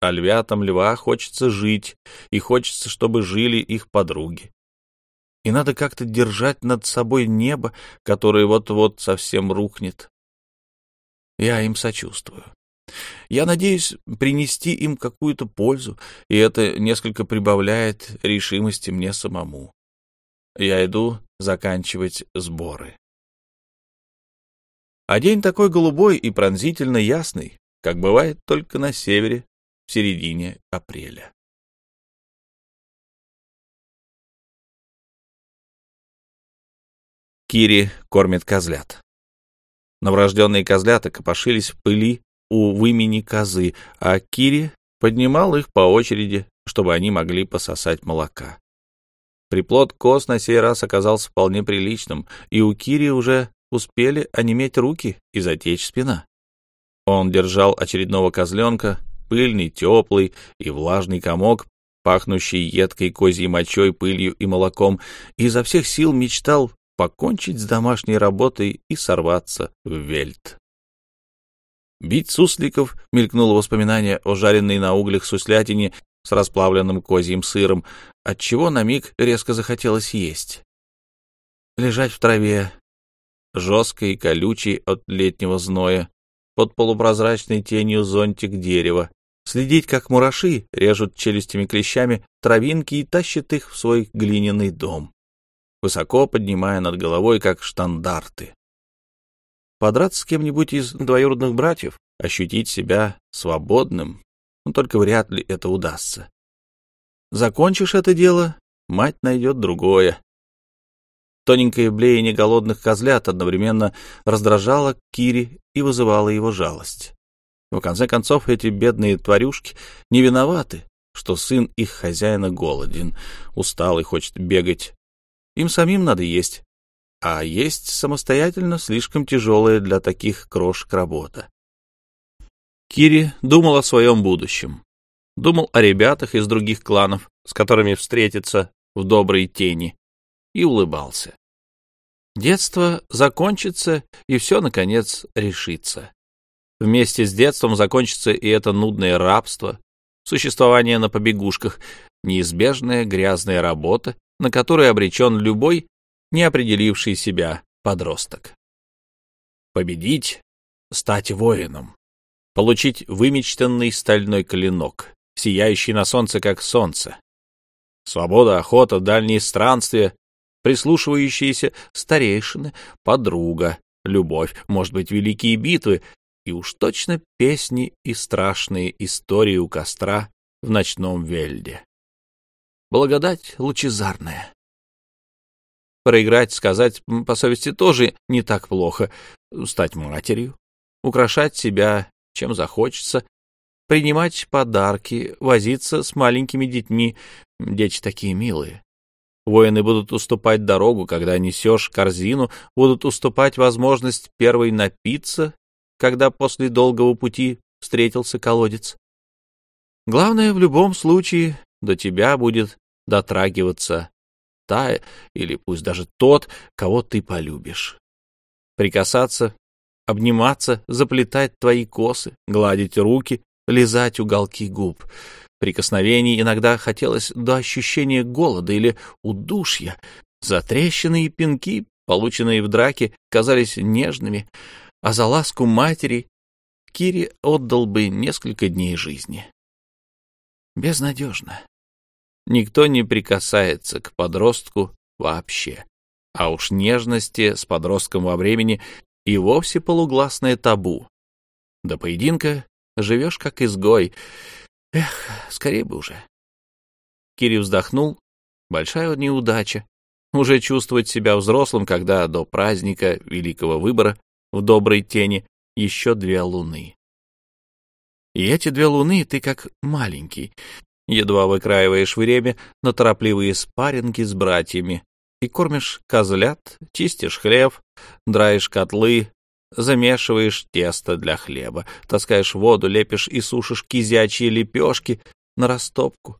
А львятам льва хочется жить, и хочется, чтобы жили их подруги и надо как-то держать над собой небо, которое вот-вот совсем рухнет. Я им сочувствую. Я надеюсь принести им какую-то пользу, и это несколько прибавляет решимости мне самому. Я иду заканчивать сборы. А день такой голубой и пронзительно ясный, как бывает только на севере в середине апреля. Кири кормит козлят. Новорожденные козлята копошились в пыли у вымени козы, а Кири поднимал их по очереди, чтобы они могли пососать молока. Приплод коз на сей раз оказался вполне приличным, и у Кири уже успели онеметь руки и затечь спина. Он держал очередного козленка, пыльный, теплый и влажный комок, пахнущий едкой козьей мочой, пылью и молоком, и изо всех сил мечтал покончить с домашней работой и сорваться в вельт. Бить сусликов мелькнуло воспоминание о жареной на углях суслятине с расплавленным козьим сыром, отчего на миг резко захотелось есть. Лежать в траве, жесткой и колючей от летнего зноя, под полупрозрачной тенью зонтик дерева, следить, как мураши режут челюстями клещами травинки и тащат их в свой глиняный дом высоко поднимая над головой, как штандарты. Подраться с кем-нибудь из двоюродных братьев, ощутить себя свободным, но только вряд ли это удастся. Закончишь это дело, мать найдет другое. Тоненькое блеяние голодных козлят одновременно раздражало Кири и вызывало его жалость. В конце концов, эти бедные тварюшки не виноваты, что сын их хозяина голоден, устал и хочет бегать им самим надо есть. А есть самостоятельно слишком тяжелая для таких крошек работа. Кири думал о своем будущем. Думал о ребятах из других кланов, с которыми встретиться в доброй тени, и улыбался. Детство закончится, и все, наконец, решится. Вместе с детством закончится и это нудное рабство, существование на побегушках, неизбежная грязная работа на который обречен любой неопределивший себя подросток. Победить, стать воином, получить вымечтанный стальной клинок, сияющий на солнце, как солнце. Свобода, охота, дальние странствия, прислушивающиеся старейшины, подруга, любовь, может быть, великие битвы и уж точно песни и страшные истории у костра в ночном вельде благодать лучезарная. Проиграть, сказать по совести тоже не так плохо. Стать матерью, украшать себя, чем захочется, принимать подарки, возиться с маленькими детьми. Дети такие милые. Воины будут уступать дорогу, когда несешь корзину, будут уступать возможность первой напиться, когда после долгого пути встретился колодец. Главное, в любом случае до тебя будет дотрагиваться та или пусть даже тот, кого ты полюбишь. Прикасаться обниматься, заплетать твои косы, гладить руки, лизать уголки губ. Прикосновений иногда хотелось до ощущения голода или удушья. Затрещины и пинки, полученные в драке, казались нежными, а за ласку матери Кири отдал бы несколько дней жизни. Безнадежно. Никто не прикасается к подростку вообще. А уж нежности с подростком во времени и вовсе полугласное табу. До поединка живешь как изгой. Эх, скорее бы уже. Кири вздохнул. Большая неудача. Уже чувствовать себя взрослым, когда до праздника великого выбора в доброй тени еще две луны. И эти две луны ты как маленький, едва выкраиваешь время на торопливые спарринги с братьями и кормишь козлят, чистишь хлеб, драешь котлы, замешиваешь тесто для хлеба, таскаешь воду, лепишь и сушишь кизячьи лепешки на растопку.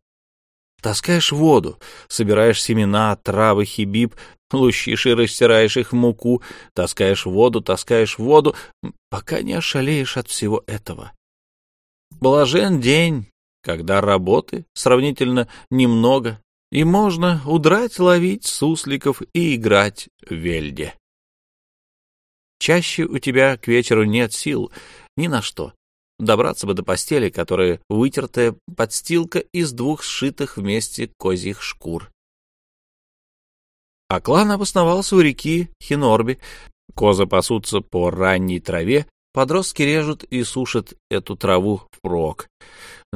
Таскаешь воду, собираешь семена, травы, хибиб, лущишь и растираешь их в муку, таскаешь воду, таскаешь воду, пока не ошалеешь от всего этого. Блажен день, когда работы сравнительно немного, и можно удрать ловить сусликов и играть в вельде. Чаще у тебя к вечеру нет сил ни на что. Добраться бы до постели, которая вытертая подстилка из двух сшитых вместе козьих шкур. А клан обосновался у реки Хинорби. Козы пасутся по ранней траве, подростки режут и сушат эту траву впрок.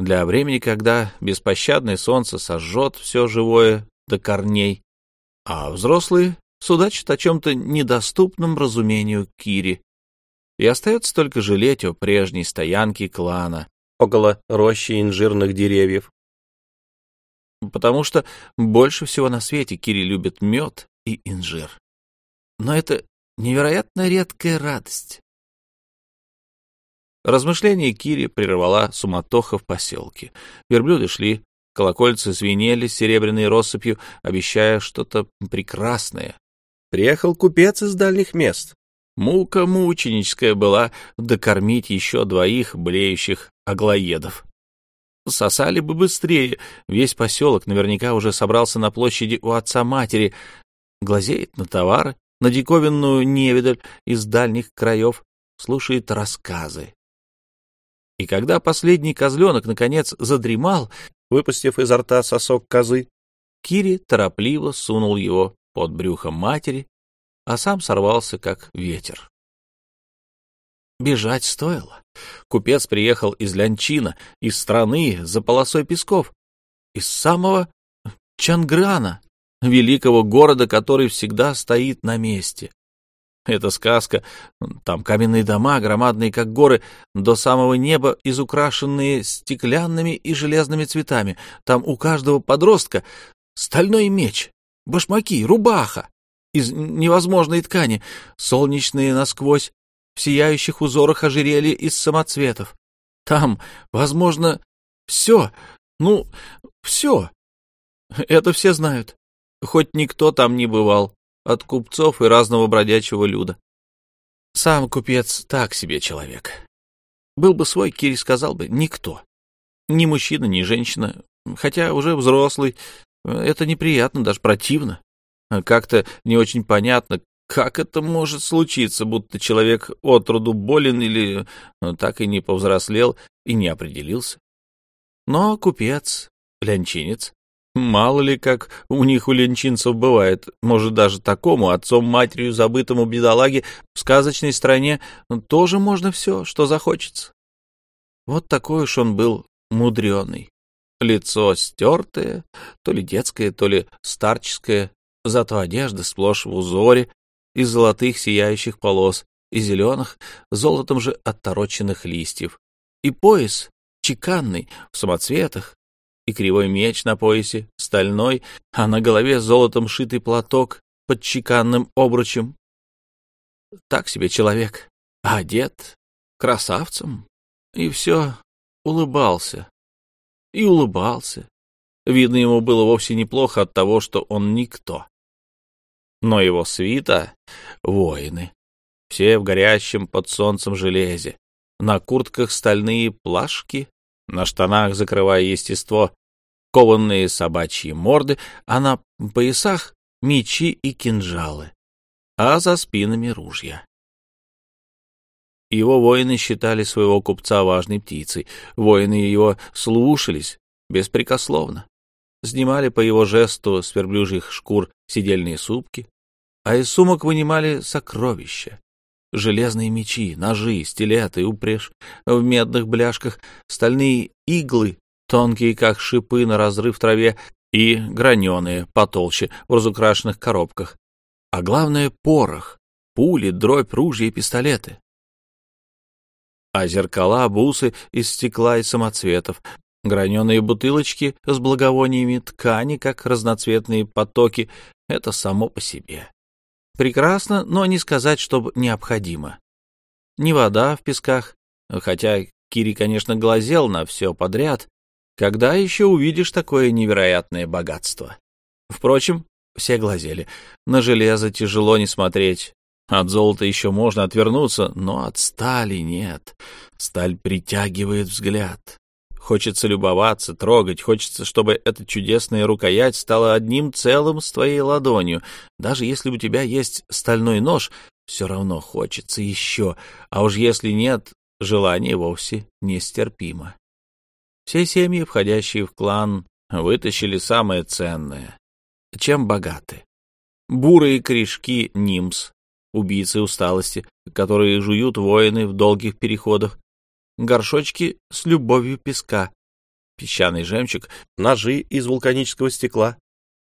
Для времени, когда беспощадное солнце сожжет все живое до корней, а взрослые судачат о чем-то недоступном разумению Кири. И остается только жалеть о прежней стоянке клана около рощи инжирных деревьев. Потому что больше всего на свете Кири любит мед и инжир. Но это невероятно редкая радость. Размышления Кири прервала суматоха в поселке. Верблюды шли, колокольцы звенели серебряной россыпью, обещая что-то прекрасное, Приехал купец из дальних мест. Мука мученическая была докормить еще двоих блеющих аглоедов. Сосали бы быстрее. Весь поселок наверняка уже собрался на площади у отца-матери. Глазеет на товары, на диковинную невидаль из дальних краев, слушает рассказы. И когда последний козленок, наконец, задремал, выпустив изо рта сосок козы, Кири торопливо сунул его под брюхом матери, а сам сорвался, как ветер. Бежать стоило. Купец приехал из Лянчина, из страны за полосой песков, из самого Чанграна, великого города, который всегда стоит на месте. Это сказка. Там каменные дома, громадные, как горы, до самого неба, изукрашенные стеклянными и железными цветами. Там у каждого подростка стальной меч, башмаки, рубаха из невозможной ткани, солнечные насквозь, в сияющих узорах ожерелья из самоцветов. Там, возможно, все, ну, все. Это все знают, хоть никто там не бывал, от купцов и разного бродячего люда. Сам купец так себе человек. Был бы свой, Кири сказал бы, никто. Ни мужчина, ни женщина, хотя уже взрослый, это неприятно, даже противно. Как-то не очень понятно, как это может случиться, будто человек отроду болен или так и не повзрослел и не определился. Но купец, лянчинец, мало ли как у них у лянчинцев бывает, может даже такому отцом-матерью забытому бедолаге в сказочной стране тоже можно все, что захочется. Вот такой уж он был мудреный. Лицо стертое, то ли детское, то ли старческое, зато одежда сплошь в узоре из золотых сияющих полос и зеленых, золотом же оттороченных листьев, и пояс чеканный в самоцветах, и кривой меч на поясе, стальной, а на голове золотом шитый платок под чеканным обручем. Так себе человек, одет красавцем, и все улыбался, и улыбался. Видно, ему было вовсе неплохо от того, что он никто. Но его свита — воины. все в горящем под солнцем железе. На куртках стальные плашки, на штанах, закрывая естество, кованные собачьи морды, а на поясах мечи и кинжалы, а за спинами ружья. Его воины считали своего купца важной птицей, воины его слушались беспрекословно, снимали по его жесту с верблюжьих шкур сидельные сумки, а из сумок вынимали сокровища. Железные мечи, ножи, стилеты, упряжь в медных бляшках, стальные иглы, тонкие, как шипы на разрыв траве, и граненые, потолще, в разукрашенных коробках. А главное — порох, пули, дробь, ружья и пистолеты. А зеркала, бусы из стекла и самоцветов, граненые бутылочки с благовониями, ткани, как разноцветные потоки — это само по себе. Прекрасно, но не сказать, чтобы необходимо. Не вода в песках, хотя Кири, конечно, глазел на все подряд. Когда еще увидишь такое невероятное богатство? Впрочем, все глазели. На железо тяжело не смотреть. От золота еще можно отвернуться, но от стали нет. Сталь притягивает взгляд. Хочется любоваться, трогать, хочется, чтобы эта чудесная рукоять стала одним целым с твоей ладонью. Даже если у тебя есть стальной нож, все равно хочется еще, а уж если нет, желание вовсе нестерпимо. Все семьи, входящие в клан, вытащили самое ценное. Чем богаты? Бурые корешки нимс, убийцы усталости, которые жуют воины в долгих переходах, горшочки с любовью песка, песчаный жемчуг, ножи из вулканического стекла,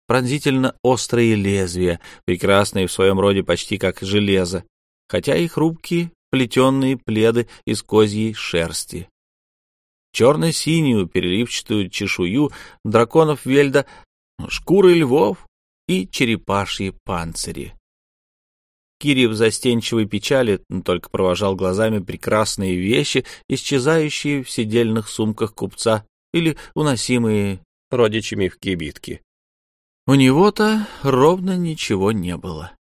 пронзительно острые лезвия, прекрасные в своем роде почти как железо, хотя и хрупкие плетенные пледы из козьей шерсти. Черно-синюю переливчатую чешую драконов Вельда, шкуры львов и черепашьи панцири. Кири в застенчивой печали только провожал глазами прекрасные вещи, исчезающие в сидельных сумках купца или уносимые родичами в кибитки. У него-то ровно ничего не было.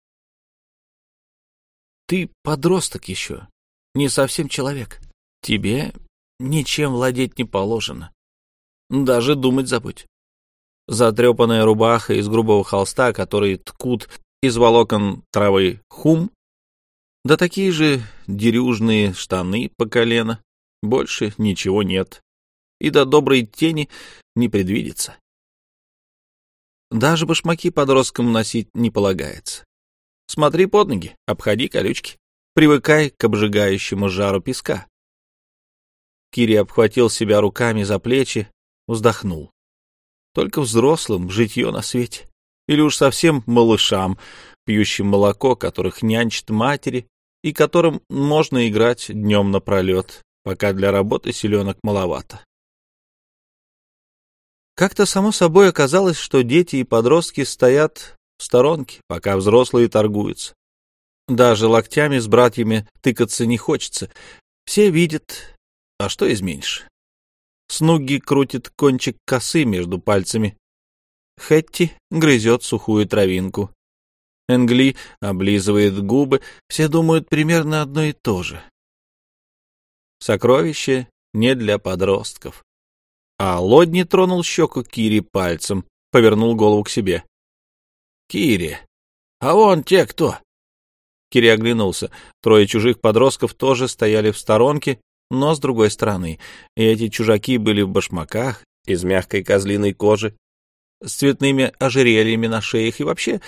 Ты подросток еще, не совсем человек. Тебе ничем владеть не положено. Даже думать забудь. Затрепанная рубаха из грубого холста, который ткут из волокон травы хум, да такие же дерюжные штаны по колено. Больше ничего нет. И до доброй тени не предвидится. Даже башмаки подросткам носить не полагается. Смотри под ноги, обходи колючки, привыкай к обжигающему жару песка. Кири обхватил себя руками за плечи, вздохнул. Только взрослым житье на свете или уж совсем малышам, пьющим молоко, которых нянчат матери и которым можно играть днем напролет, пока для работы селенок маловато. Как-то само собой оказалось, что дети и подростки стоят в сторонке, пока взрослые торгуются. Даже локтями с братьями тыкаться не хочется. Все видят, а что изменишь? Снуги крутит кончик косы между пальцами Хэтти грызет сухую травинку. Энгли облизывает губы, все думают примерно одно и то же. Сокровище не для подростков. А Лодни тронул щеку Кири пальцем, повернул голову к себе. — Кири, а вон те кто? Кири оглянулся. Трое чужих подростков тоже стояли в сторонке, но с другой стороны. И эти чужаки были в башмаках из мягкой козлиной кожи, с цветными ожерельями на шеях и вообще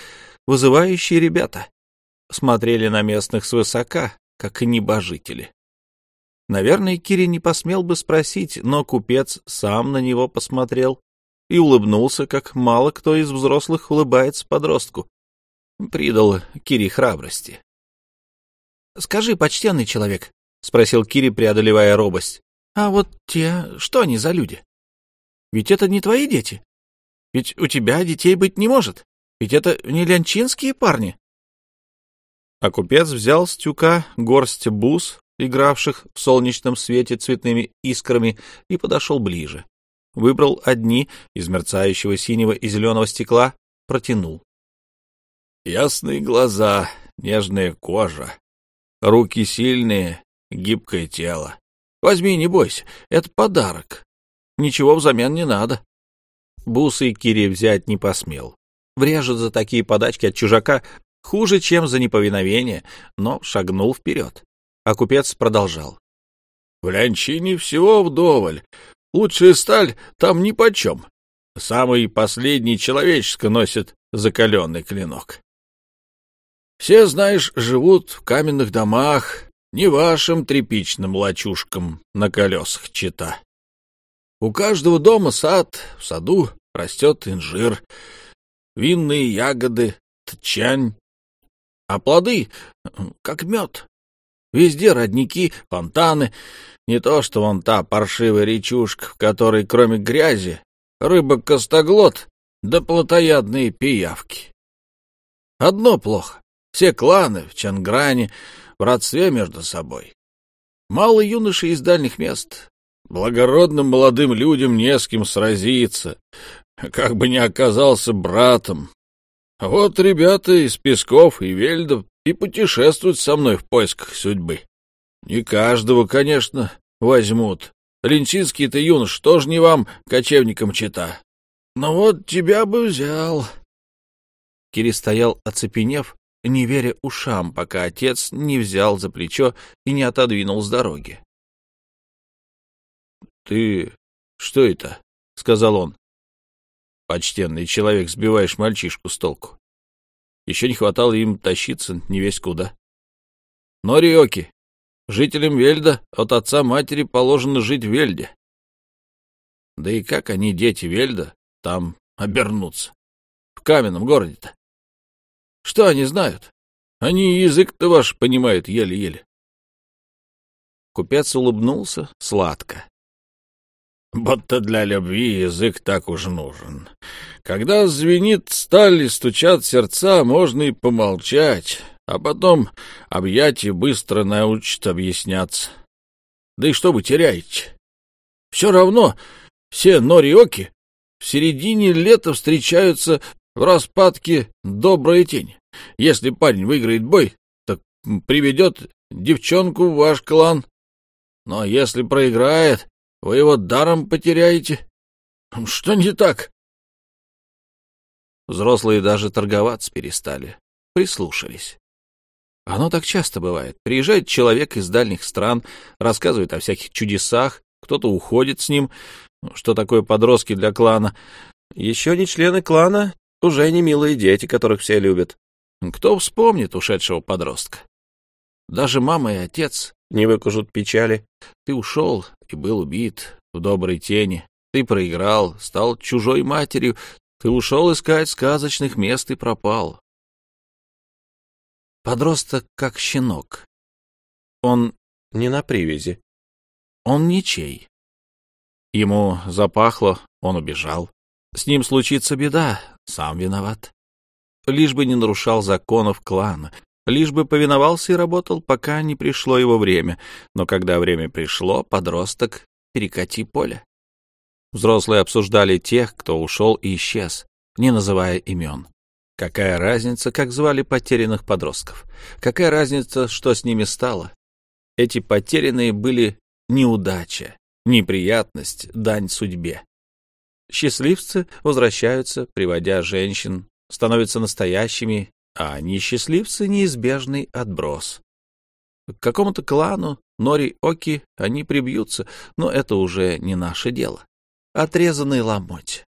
вызывающие ребята. Смотрели на местных свысока, как небожители. Наверное, Кири не посмел бы спросить, но купец сам на него посмотрел и улыбнулся, как мало кто из взрослых улыбается подростку. Придал Кири храбрости. — Скажи, почтенный человек, — спросил Кири, преодолевая робость, — а вот те, что они за люди? Ведь это не твои дети? Ведь у тебя детей быть не может. Ведь это не лянчинские парни. А купец взял с тюка горсть бус, игравших в солнечном свете цветными искрами, и подошел ближе. Выбрал одни из мерцающего синего и зеленого стекла, протянул. Ясные глаза, нежная кожа. руки сильные, гибкое тело. Возьми, не бойся, это подарок. Ничего взамен не надо. Бусы Кири взять не посмел. Врежет за такие подачки от чужака хуже, чем за неповиновение, но шагнул вперед. А купец продолжал. — В Лянчине всего вдоволь. Лучшая сталь там нипочем. Самый последний человеческо носит закаленный клинок. Все, знаешь, живут в каменных домах, не вашим тряпичным лачушкам на колесах чита. У каждого дома сад, в саду растет инжир, винные ягоды, тчань, а плоды — как мед. Везде родники, фонтаны, не то что вон та паршивая речушка, в которой, кроме грязи, рыба-костоглот да плотоядные пиявки. Одно плохо. Все кланы в Чангране в родстве между собой. Мало юношей из дальних мест. Благородным молодым людям не с кем сразиться, как бы не оказался братом. Вот ребята из Песков и Вельдов и путешествуют со мной в поисках судьбы. Не каждого, конечно, возьмут. Линчинский-то юнош тоже не вам, кочевникам чита. Но вот тебя бы взял. Кири стоял, оцепенев, не веря ушам, пока отец не взял за плечо и не отодвинул с дороги. — Ты что это? — сказал он. — Почтенный человек, сбиваешь мальчишку с толку. Еще не хватало им тащиться не весь куда. Но Риоки, жителям Вельда от отца-матери положено жить в Вельде. Да и как они, дети Вельда, там обернуться? В каменном городе-то. Что они знают? Они язык-то ваш понимают еле-еле. Купец улыбнулся сладко. Будто для любви язык так уж нужен. Когда звенит сталь и стучат сердца, можно и помолчать, а потом объятия быстро научат объясняться. Да и что вы теряете? Все равно все нориоки в середине лета встречаются в распадке добрая тень. Если парень выиграет бой, так приведет девчонку в ваш клан. Но если проиграет, вы его даром потеряете. Что не так? Взрослые даже торговаться перестали, прислушались. Оно так часто бывает. Приезжает человек из дальних стран, рассказывает о всяких чудесах, кто-то уходит с ним. Что такое подростки для клана? Еще не члены клана, уже не милые дети, которых все любят. Кто вспомнит ушедшего подростка? Даже мама и отец не выкажут печали. Ты ушел и был убит в доброй тени. Ты проиграл, стал чужой матерью. Ты ушел искать сказочных мест и пропал. Подросток как щенок. Он не на привязи. Он ничей. Ему запахло, он убежал. С ним случится беда, сам виноват. Лишь бы не нарушал законов клана, лишь бы повиновался и работал, пока не пришло его время. Но когда время пришло, подросток перекати поле. Взрослые обсуждали тех, кто ушел и исчез, не называя имен. Какая разница, как звали потерянных подростков? Какая разница, что с ними стало? Эти потерянные были неудача, неприятность, дань судьбе. Счастливцы возвращаются, приводя женщин, становятся настоящими, а несчастливцы — неизбежный отброс. К какому-то клану, Нори Оки, они прибьются, но это уже не наше дело. Отрезанный ломоть.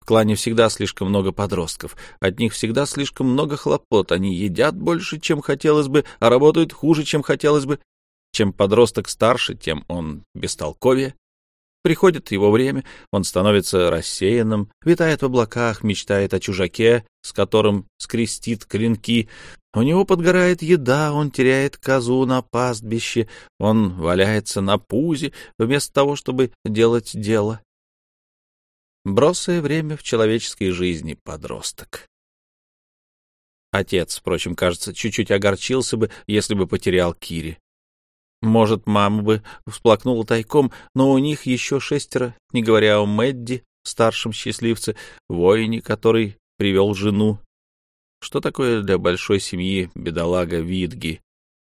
В клане всегда слишком много подростков, от них всегда слишком много хлопот, они едят больше, чем хотелось бы, а работают хуже, чем хотелось бы. Чем подросток старше, тем он бестолковее. Приходит его время, он становится рассеянным, витает в облаках, мечтает о чужаке, с которым скрестит клинки. У него подгорает еда, он теряет козу на пастбище, он валяется на пузе, вместо того, чтобы делать дело. Бросая время в человеческой жизни подросток. Отец, впрочем, кажется, чуть-чуть огорчился бы, если бы потерял Кири. Может, мама бы всплакнула тайком, но у них еще шестеро, не говоря о Мэдди, старшем счастливце, воине, который привел жену. Что такое для большой семьи бедолага Видги?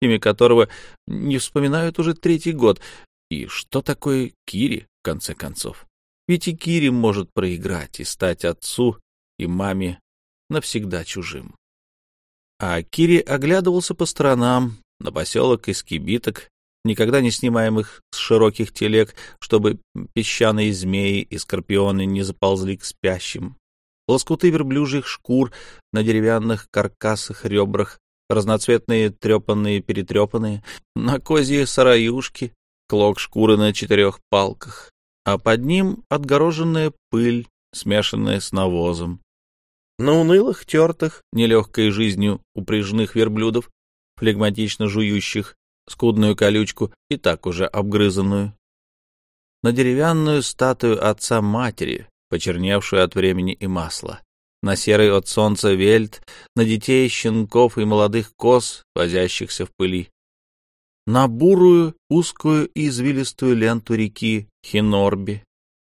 имя которого не вспоминают уже третий год. И что такое Кири, в конце концов? Ведь и Кири может проиграть и стать отцу и маме навсегда чужим. А Кири оглядывался по сторонам, на поселок из кибиток, никогда не снимаемых с широких телег, чтобы песчаные змеи и скорпионы не заползли к спящим. Лоскуты верблюжьих шкур на деревянных каркасах, ребрах, разноцветные трепанные-перетрепанные, на козьи сараюшки, клок шкуры на четырех палках, а под ним отгороженная пыль, смешанная с навозом. На унылых, тертых, нелегкой жизнью упряжных верблюдов, флегматично жующих скудную колючку и так уже обгрызанную. На деревянную статую отца-матери, почерневшую от времени и масла. На серый от солнца вельт, на детей, щенков и молодых коз, возящихся в пыли. На бурую, узкую и извилистую ленту реки Хинорби,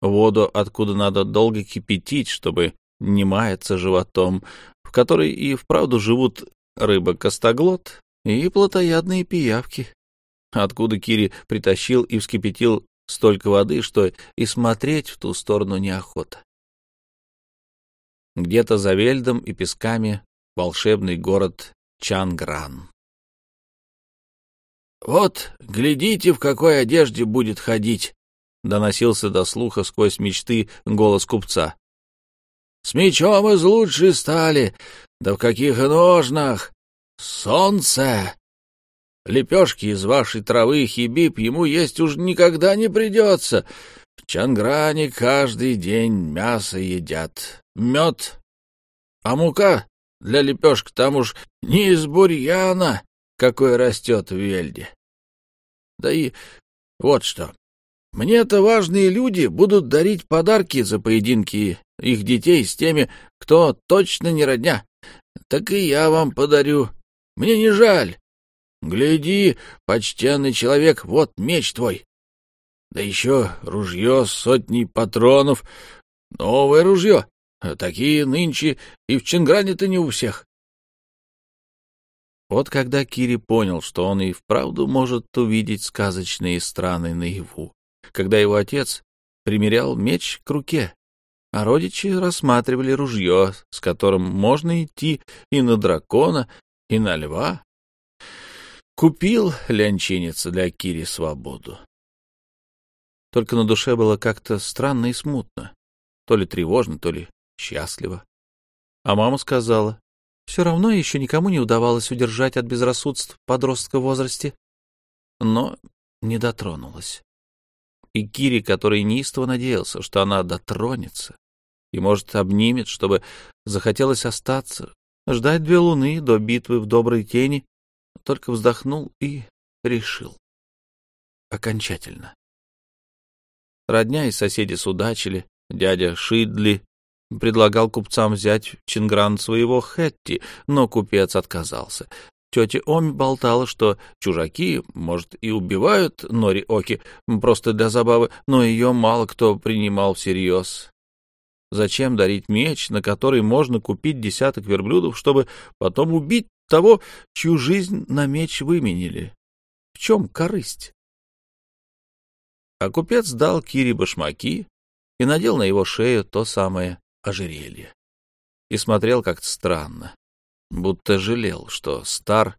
воду, откуда надо долго кипятить, чтобы не маяться животом, в которой и вправду живут рыба-костоглот и плотоядные пиявки. Откуда Кири притащил и вскипятил столько воды, что и смотреть в ту сторону неохота. Где-то за Вельдом и песками волшебный город Чангран. «Вот, глядите, в какой одежде будет ходить!» — доносился до слуха сквозь мечты голос купца. «С мечом из лучшей стали, да в каких ножнах! Солнце! Лепешки из вашей травы, хибип, ему есть уж никогда не придется. В Чангране каждый день мясо едят, мед. А мука для лепешек там уж не из бурьяна, какой растет в Вельде. Да и вот что. Мне-то важные люди будут дарить подарки за поединки их детей с теми, кто точно не родня. Так и я вам подарю. Мне не жаль. Гляди, почтенный человек, вот меч твой. Да еще ружье с сотней патронов. Новое ружье. Такие нынче и в Чингране-то не у всех. Вот когда Кири понял, что он и вправду может увидеть сказочные страны наяву, когда его отец примерял меч к руке, а родичи рассматривали ружье, с которым можно идти и на дракона, и на льва, Купил лянчинец для Кири свободу. Только на душе было как-то странно и смутно. То ли тревожно, то ли счастливо. А мама сказала, все равно еще никому не удавалось удержать от безрассудств подростка в возрасте. Но не дотронулась. И Кири, который неистово надеялся, что она дотронется и, может, обнимет, чтобы захотелось остаться, ждать две луны до битвы в доброй тени, только вздохнул и решил. Окончательно. Родня и соседи судачили, дядя Шидли предлагал купцам взять Чингран своего Хетти, но купец отказался. Тетя Оми болтала, что чужаки, может, и убивают Нори Оки просто для забавы, но ее мало кто принимал всерьез. Зачем дарить меч, на который можно купить десяток верблюдов, чтобы потом убить того, чью жизнь на меч выменили. В чем корысть? А купец дал Кире башмаки и надел на его шею то самое ожерелье. И смотрел как-то странно, будто жалел, что стар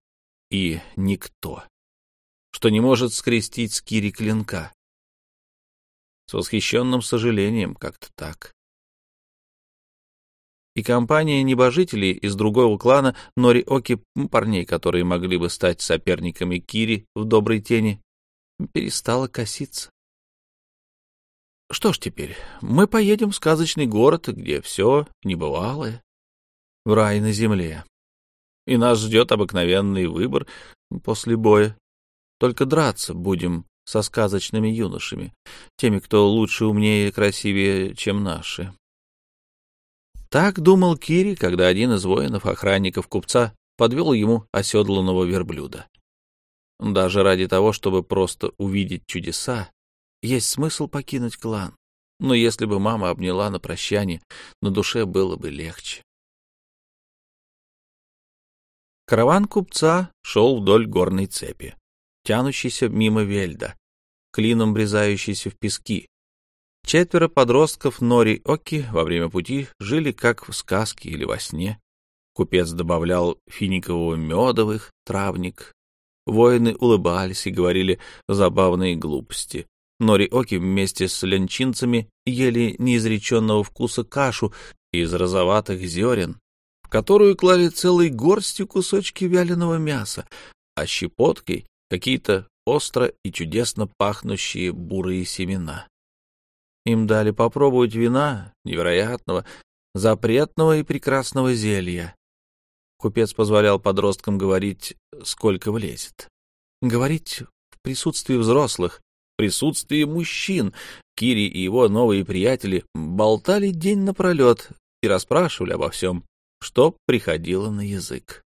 и никто, что не может скрестить с Кири клинка. С восхищенным сожалением как-то так и компания небожителей из другого клана Нори-Оки, парней, которые могли бы стать соперниками Кири в доброй тени, перестала коситься. Что ж теперь, мы поедем в сказочный город, где все небывалое, в рай на земле. И нас ждет обыкновенный выбор после боя. Только драться будем со сказочными юношами, теми, кто лучше, умнее и красивее, чем наши. Так думал Кири, когда один из воинов-охранников купца подвел ему оседланного верблюда. Даже ради того, чтобы просто увидеть чудеса, есть смысл покинуть клан. Но если бы мама обняла на прощание, на душе было бы легче. Караван купца шел вдоль горной цепи, тянущейся мимо Вельда, клином врезающейся в пески. Четверо подростков Нори Оки во время пути жили как в сказке или во сне. Купец добавлял финикового их травник. Воины улыбались и говорили забавные глупости. Нори Оки вместе с ленчинцами ели неизреченного вкуса кашу из розоватых зерен, в которую клали целой горстью кусочки вяленого мяса, а щепоткой какие-то остро и чудесно пахнущие бурые семена. Им дали попробовать вина невероятного, запретного и прекрасного зелья. Купец позволял подросткам говорить, сколько влезет. Говорить в присутствии взрослых, в присутствии мужчин. Кири и его новые приятели болтали день напролет и расспрашивали обо всем, что приходило на язык.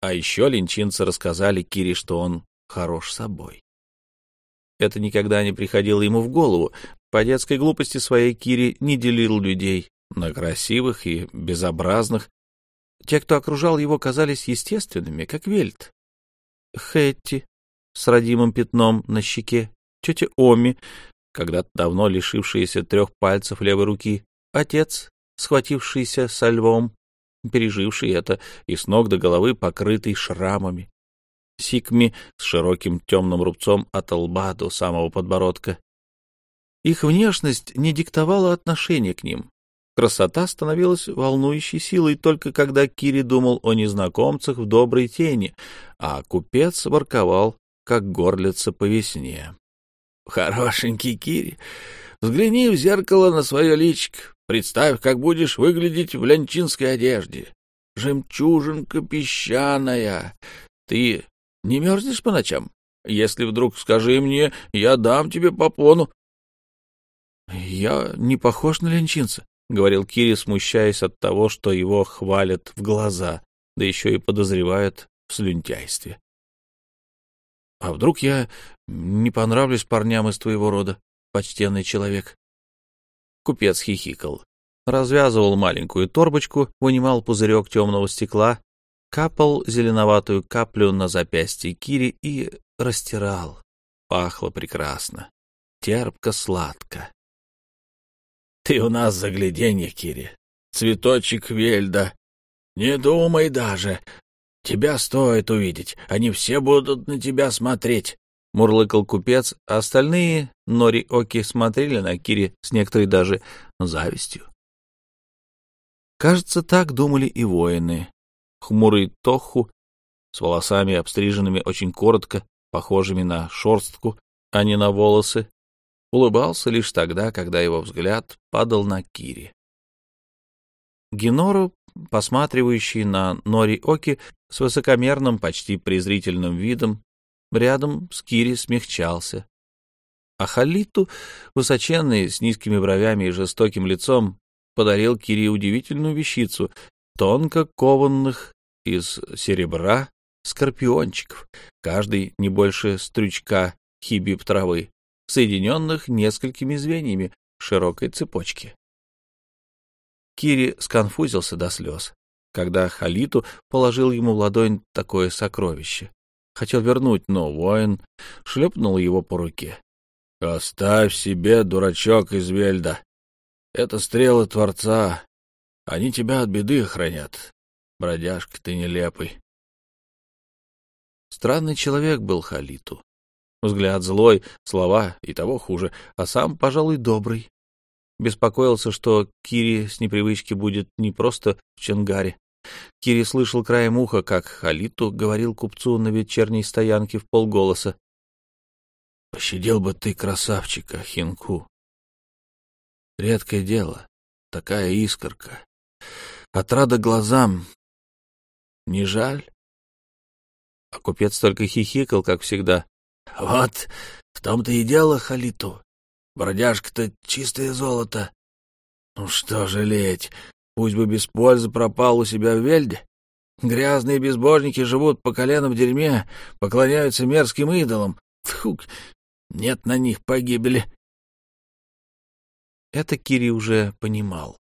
А еще линчинцы рассказали Кире, что он хорош собой. Это никогда не приходило ему в голову. По детской глупости своей Кири не делил людей на красивых и безобразных. Те, кто окружал его, казались естественными, как Вельт. Хэтти с родимым пятном на щеке, тетя Оми, когда-то давно лишившаяся трех пальцев левой руки, отец, схватившийся со львом, переживший это и с ног до головы покрытый шрамами, Сикми с широким темным рубцом от лба до самого подбородка. Их внешность не диктовала отношения к ним. Красота становилась волнующей силой только когда Кири думал о незнакомцах в доброй тени, а купец ворковал, как горлица по весне. — Хорошенький Кири, взгляни в зеркало на свое личико, представь, как будешь выглядеть в лянчинской одежде. Жемчужинка песчаная, ты не мерзнешь по ночам? Если вдруг скажи мне, я дам тебе попону. — Я не похож на ленчинца, — говорил Кири, смущаясь от того, что его хвалят в глаза, да еще и подозревают в слюнтяйстве. — А вдруг я не понравлюсь парням из твоего рода, почтенный человек? Купец хихикал, развязывал маленькую торбочку, вынимал пузырек темного стекла капал зеленоватую каплю на запястье Кири и растирал. Пахло прекрасно, терпко-сладко. — Ты у нас загляденье, Кири, цветочек Вельда. Не думай даже. Тебя стоит увидеть, они все будут на тебя смотреть. — мурлыкал купец, а остальные Нори-Оки смотрели на Кири с некоторой даже завистью. Кажется, так думали и воины, хмурый Тоху с волосами, обстриженными очень коротко, похожими на шорстку, а не на волосы, улыбался лишь тогда, когда его взгляд падал на Кири. Генору, посматривающий на Нори Оки с высокомерным, почти презрительным видом, рядом с Кири смягчался. А Халиту, высоченный, с низкими бровями и жестоким лицом, подарил Кири удивительную вещицу тонко кованных из серебра скорпиончиков, каждый не больше стрючка хибип травы, соединенных несколькими звеньями широкой цепочки. Кири сконфузился до слез, когда Халиту положил ему в ладонь такое сокровище. Хотел вернуть, но воин шлепнул его по руке. — Оставь себе, дурачок из Вельда. Это стрелы Творца, они тебя от беды охранят. Бродяжка ты нелепый. Странный человек был Халиту. Взгляд злой, слова и того хуже, а сам, пожалуй, добрый. Беспокоился, что Кири с непривычки будет не просто в Ченгаре. Кири слышал краем уха, как Халиту говорил купцу на вечерней стоянке в полголоса. — Пощадил бы ты красавчика, Хинку. Редкое дело, такая искорка. Отрада глазам. Не жаль? А купец только хихикал, как всегда. — Вот, в том-то и дело, Халиту. Бродяжка-то чистое золото. Ну что жалеть, пусть бы без пользы пропал у себя в Вельде. Грязные безбожники живут по колено в дерьме, поклоняются мерзким идолам. Фу, нет на них погибели. Это Кири уже понимал.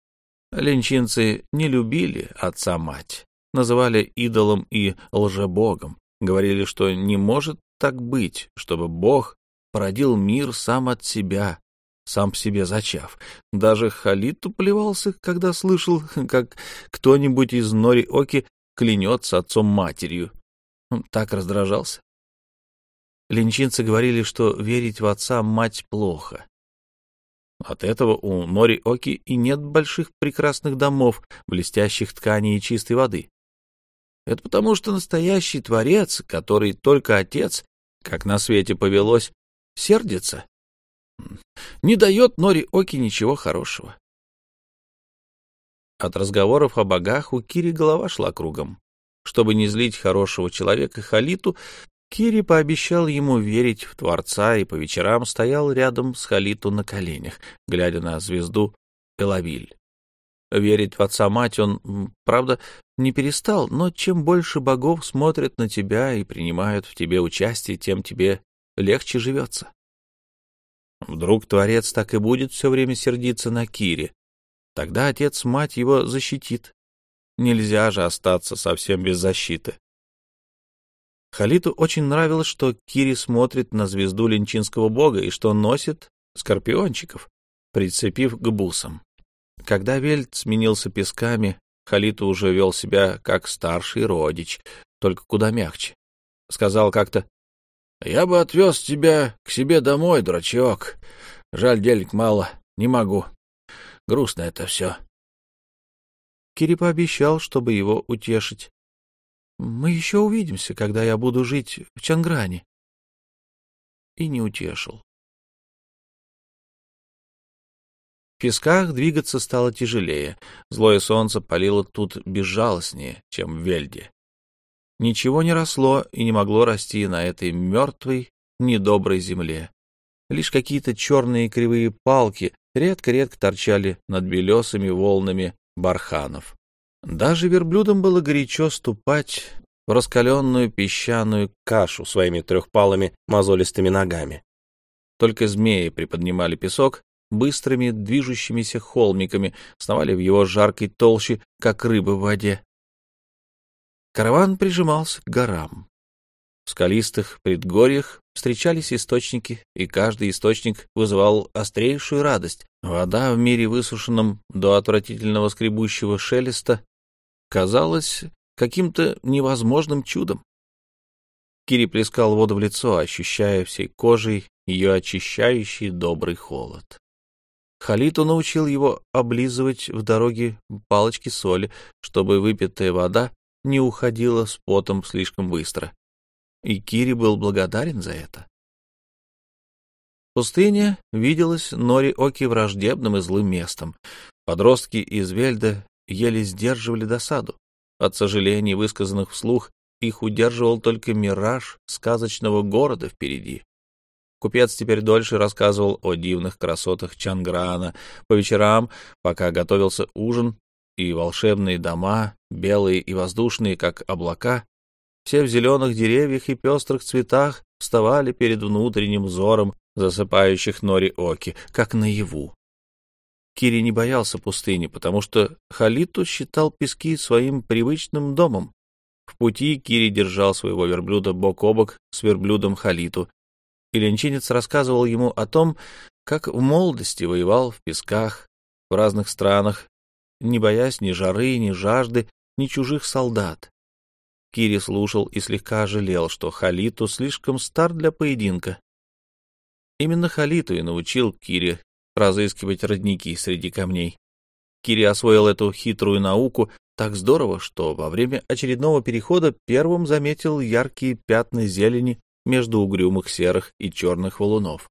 Ленчинцы не любили отца-мать. называли идолом и лжебогом, говорили, что не может так быть, чтобы Бог породил мир сам от себя, сам по себе зачав. Даже Халид уплевался, когда слышал, как кто-нибудь из Нори-Оки клянется отцом-матерью. Так раздражался. Ленчинцы говорили, что верить в отца-мать плохо. От этого у Нори-Оки и нет больших прекрасных домов, блестящих тканей и чистой воды. Это потому, что настоящий творец, который только отец, как на свете повелось, сердится, не дает Нори Оки ничего хорошего. От разговоров о богах у Кири голова шла кругом. Чтобы не злить хорошего человека Халиту, Кири пообещал ему верить в Творца и по вечерам стоял рядом с Халиту на коленях, глядя на звезду Элавиль. Верить в отца-мать он, правда, не перестал, но чем больше богов смотрят на тебя и принимают в тебе участие, тем тебе легче живется. Вдруг Творец так и будет все время сердиться на Кире. Тогда отец-мать его защитит. Нельзя же остаться совсем без защиты. Халиту очень нравилось, что Кири смотрит на звезду линчинского бога и что носит скорпиончиков, прицепив к бусам. Когда Вельт сменился песками, Халиту уже вел себя как старший родич, только куда мягче. Сказал как-то, «Я бы отвез тебя к себе домой, дурачок. Жаль, денег мало, не могу. Грустно это все». Кири пообещал, чтобы его утешить. «Мы еще увидимся, когда я буду жить в Чангране». И не утешил. В песках двигаться стало тяжелее. Злое солнце палило тут безжалостнее, чем в Вельде. Ничего не росло и не могло расти на этой мертвой, недоброй земле. Лишь какие-то черные кривые палки редко-редко торчали над белесыми волнами барханов. Даже верблюдам было горячо ступать в раскаленную песчаную кашу своими трехпалыми мозолистыми ногами. Только змеи приподнимали песок быстрыми движущимися холмиками, сновали в его жаркой толще, как рыбы в воде. Караван прижимался к горам. В скалистых предгорьях встречались источники, и каждый источник вызывал острейшую радость. Вода в мире высушенном до отвратительного скребущего шелеста казалась каким-то невозможным чудом. Кири плескал воду в лицо, ощущая всей кожей ее очищающий добрый холод. Халиту научил его облизывать в дороге палочки соли, чтобы выпитая вода не уходила с потом слишком быстро. И Кири был благодарен за это. Пустыня виделась Нори Оки враждебным и злым местом. Подростки из Вельда еле сдерживали досаду. От сожалений, высказанных вслух, их удерживал только мираж сказочного города впереди. Купец теперь дольше рассказывал о дивных красотах Чанграна. По вечерам, пока готовился ужин, и волшебные дома, белые и воздушные, как облака, все в зеленых деревьях и пестрых цветах вставали перед внутренним взором засыпающих нори оки, как наяву. Кири не боялся пустыни, потому что Халиту считал пески своим привычным домом. В пути Кири держал своего верблюда бок о бок с верблюдом Халиту, и рассказывал ему о том, как в молодости воевал в песках, в разных странах, не боясь ни жары, ни жажды, ни чужих солдат. Кири слушал и слегка жалел, что Халиту слишком стар для поединка. Именно Халиту и научил Кири разыскивать родники среди камней. Кири освоил эту хитрую науку так здорово, что во время очередного перехода первым заметил яркие пятна зелени между угрюмых серых и черных валунов.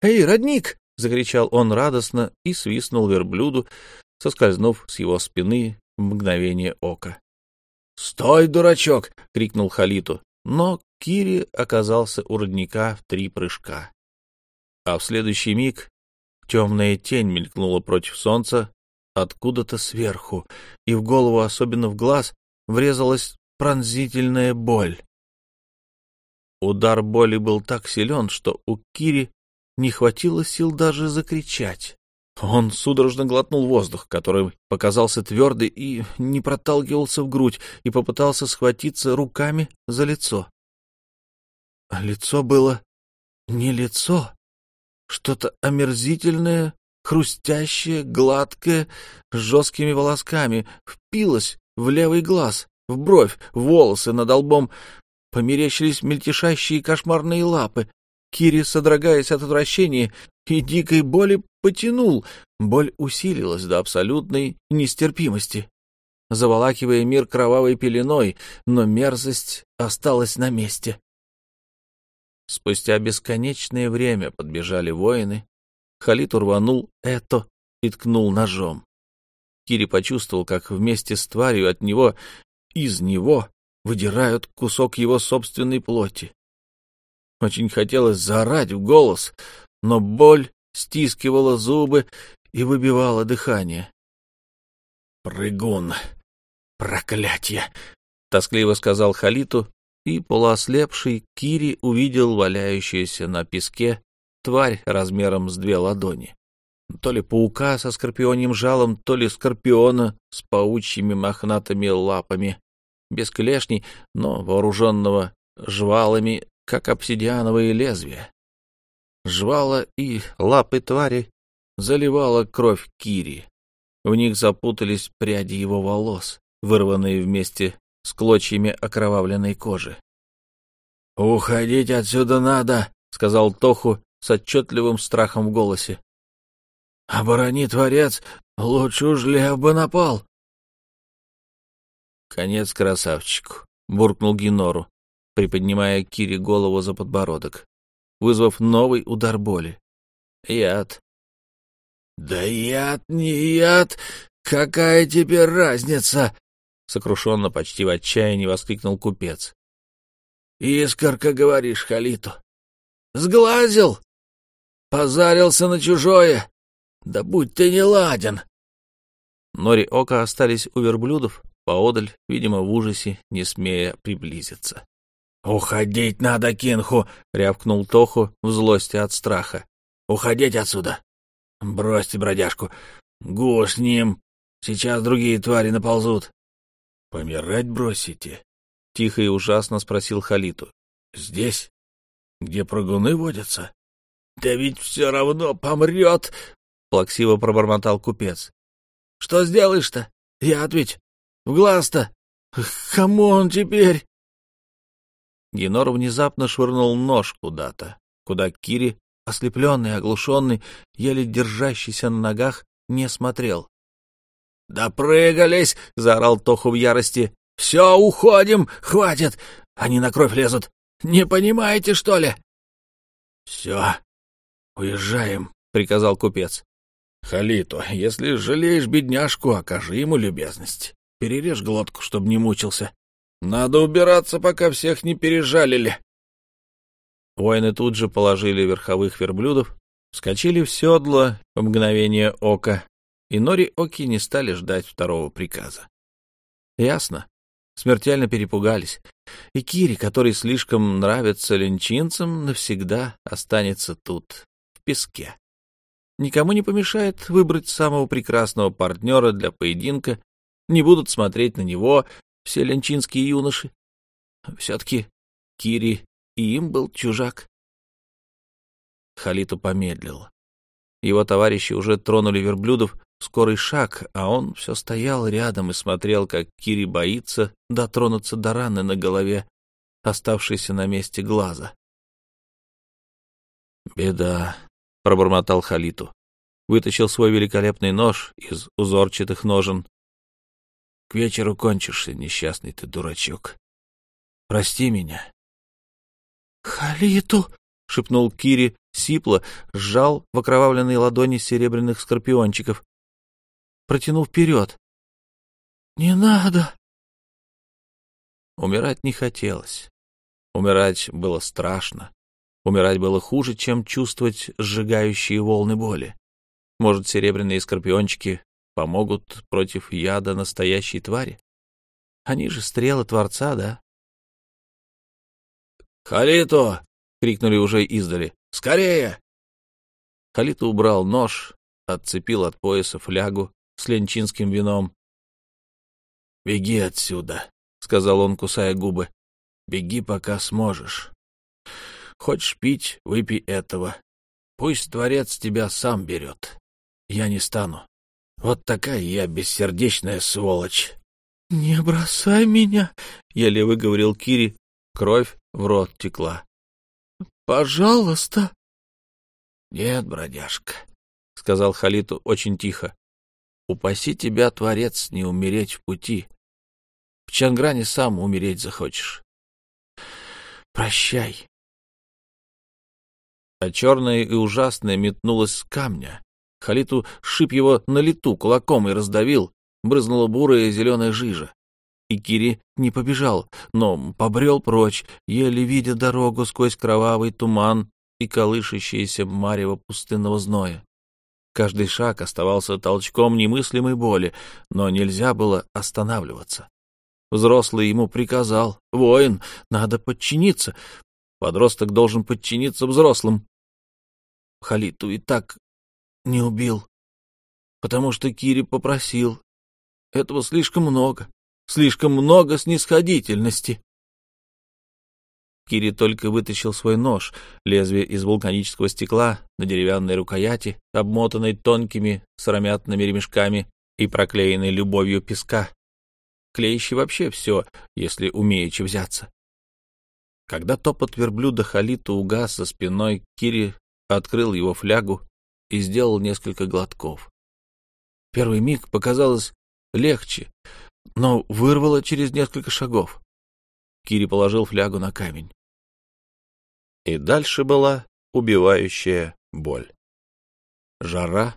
«Эй, родник!» — закричал он радостно и свистнул верблюду, соскользнув с его спины в мгновение ока. «Стой, дурачок!» — крикнул Халиту, но Кири оказался у родника в три прыжка. А в следующий миг темная тень мелькнула против солнца откуда-то сверху, и в голову, особенно в глаз, врезалась пронзительная боль. Удар боли был так силен, что у Кири не хватило сил даже закричать. Он судорожно глотнул воздух, который показался твердый и не проталкивался в грудь, и попытался схватиться руками за лицо. лицо было не лицо, что-то омерзительное, хрустящее, гладкое, с жесткими волосками, впилось в левый глаз, в бровь, волосы над лбом, померещились мельтешащие кошмарные лапы. Кири, содрогаясь от отвращения и дикой боли, потянул. Боль усилилась до абсолютной нестерпимости, заволакивая мир кровавой пеленой, но мерзость осталась на месте. Спустя бесконечное время подбежали воины. Халид урванул это и ткнул ножом. Кири почувствовал, как вместе с тварью от него, из него, выдирают кусок его собственной плоти. Очень хотелось заорать в голос, но боль стискивала зубы и выбивала дыхание. «Прыгун! Проклятье!» — тоскливо сказал Халиту, и полуослепший Кири увидел валяющуюся на песке тварь размером с две ладони. То ли паука со скорпионьим жалом, то ли скорпиона с паучьими мохнатыми лапами, без клешней, но вооруженного жвалами, как обсидиановые лезвия. Жвала и лапы твари заливала кровь Кири. В них запутались пряди его волос, вырванные вместе с клочьями окровавленной кожи. — Уходить отсюда надо, — сказал Тоху с отчетливым страхом в голосе. — Оборони, Творец, лучше уж Лев бы напал. — Конец красавчику, — буркнул Гинору, приподнимая Кире голову за подбородок, вызвав новый удар боли. — Яд. — Да яд не яд, какая тебе разница? сокрушенно, почти в отчаянии воскликнул купец. «Искорка, говоришь, Халиту? Сглазил? Позарился на чужое? Да будь ты не ладен!» Нори Ока остались у верблюдов, поодаль, видимо, в ужасе, не смея приблизиться. «Уходить надо, Кинху!» — рявкнул Тоху в злости от страха. «Уходить отсюда! Бросьте бродяжку! Гу с ним! Сейчас другие твари наползут!» — Помирать бросите? — тихо и ужасно спросил Халиту. — Здесь? Где прыгуны водятся? — Да ведь все равно помрет! — плаксиво пробормотал купец. — Что сделаешь-то? Я ведь в глаз-то! Кому он теперь? Генор внезапно швырнул нож куда-то, куда Кири, ослепленный, оглушенный, еле держащийся на ногах, не смотрел. «Допрыгались!» — заорал Тоху в ярости. «Все, уходим! Хватит! Они на кровь лезут! Не понимаете, что ли?» «Все, уезжаем», — приказал купец. «Халиту, если жалеешь бедняжку, окажи ему любезность. Перережь глотку, чтобы не мучился. Надо убираться, пока всех не пережалили». Воины тут же положили верховых верблюдов, вскочили в седло в мгновение ока и Нори Оки не стали ждать второго приказа. Ясно. Смертельно перепугались. И Кири, который слишком нравится ленчинцам, навсегда останется тут, в песке. Никому не помешает выбрать самого прекрасного партнера для поединка, не будут смотреть на него все ленчинские юноши. Все-таки Кири и им был чужак. Халиту помедлил. Его товарищи уже тронули верблюдов, скорый шаг, а он все стоял рядом и смотрел, как Кири боится дотронуться до раны на голове, оставшейся на месте глаза. «Беда», — пробормотал Халиту. Вытащил свой великолепный нож из узорчатых ножен. «К вечеру кончишься, несчастный ты дурачок. Прости меня». «Халиту!» — шепнул Кири сипло, сжал в окровавленной ладони серебряных скорпиончиков протянув вперед. «Не надо!» Умирать не хотелось. Умирать было страшно. Умирать было хуже, чем чувствовать сжигающие волны боли. Может, серебряные скорпиончики помогут против яда настоящей твари? Они же стрелы Творца, да? «Халито!» — крикнули уже издали. «Скорее!» Халито убрал нож, отцепил от пояса флягу с ленчинским вином. — Беги отсюда, — сказал он, кусая губы. — Беги, пока сможешь. Хочешь пить — выпей этого. Пусть Творец тебя сам берет. Я не стану. Вот такая я бессердечная сволочь. — Не бросай меня, — еле выговорил Кири. Кровь в рот текла. — Пожалуйста. — Нет, бродяжка, — сказал Халиту очень тихо. — Упаси тебя, Творец, не умереть в пути. В Чангране сам умереть захочешь. Прощай. А черное и ужасное метнулось с камня. Халиту шип его на лету кулаком и раздавил. Брызнула бурая зеленая жижа. И Кири не побежал, но побрел прочь, еле видя дорогу сквозь кровавый туман и колышащееся марево пустынного зноя. Каждый шаг оставался толчком немыслимой боли, но нельзя было останавливаться. Взрослый ему приказал. «Воин, надо подчиниться. Подросток должен подчиниться взрослым». Халиту и так не убил, потому что Кири попросил. Этого слишком много, слишком много снисходительности. Кири только вытащил свой нож, лезвие из вулканического стекла на деревянной рукояти, обмотанной тонкими сыромятными ремешками и проклеенной любовью песка. Клеящий вообще все, если умеючи взяться. Когда топот верблюда Халита угас за спиной, Кири открыл его флягу и сделал несколько глотков. Первый миг показалось легче, но вырвало через несколько шагов. Кири положил флягу на камень. И дальше была убивающая боль. Жара,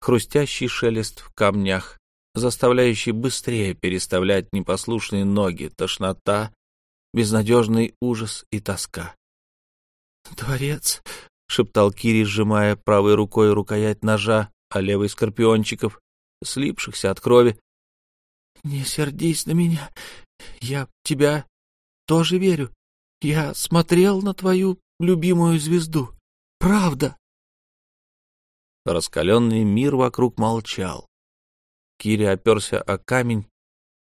хрустящий шелест в камнях, заставляющий быстрее переставлять непослушные ноги, тошнота, безнадежный ужас и тоска. «Дворец!» — шептал Кири, сжимая правой рукой рукоять ножа, а левой скорпиончиков, слипшихся от крови. «Не сердись на меня. Я тебя тоже верю. Я смотрел на твою любимую звезду. Правда. Раскаленный мир вокруг молчал. Кири оперся о камень,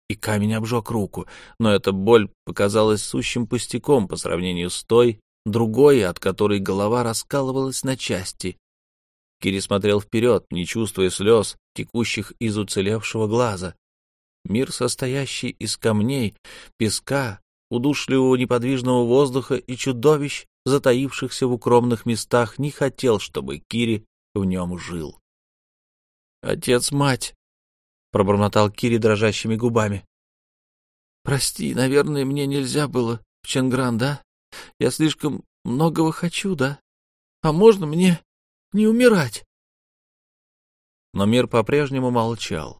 и камень обжег руку, но эта боль показалась сущим пустяком по сравнению с той, другой, от которой голова раскалывалась на части. Кири смотрел вперед, не чувствуя слез, текущих из уцелевшего глаза. Мир, состоящий из камней, песка, удушливого неподвижного воздуха и чудовищ, затаившихся в укромных местах, не хотел, чтобы Кири в нем жил. «Отец, мать!» — пробормотал Кири дрожащими губами. «Прости, наверное, мне нельзя было в Ченгран, да? Я слишком многого хочу, да? А можно мне не умирать?» Но мир по-прежнему молчал.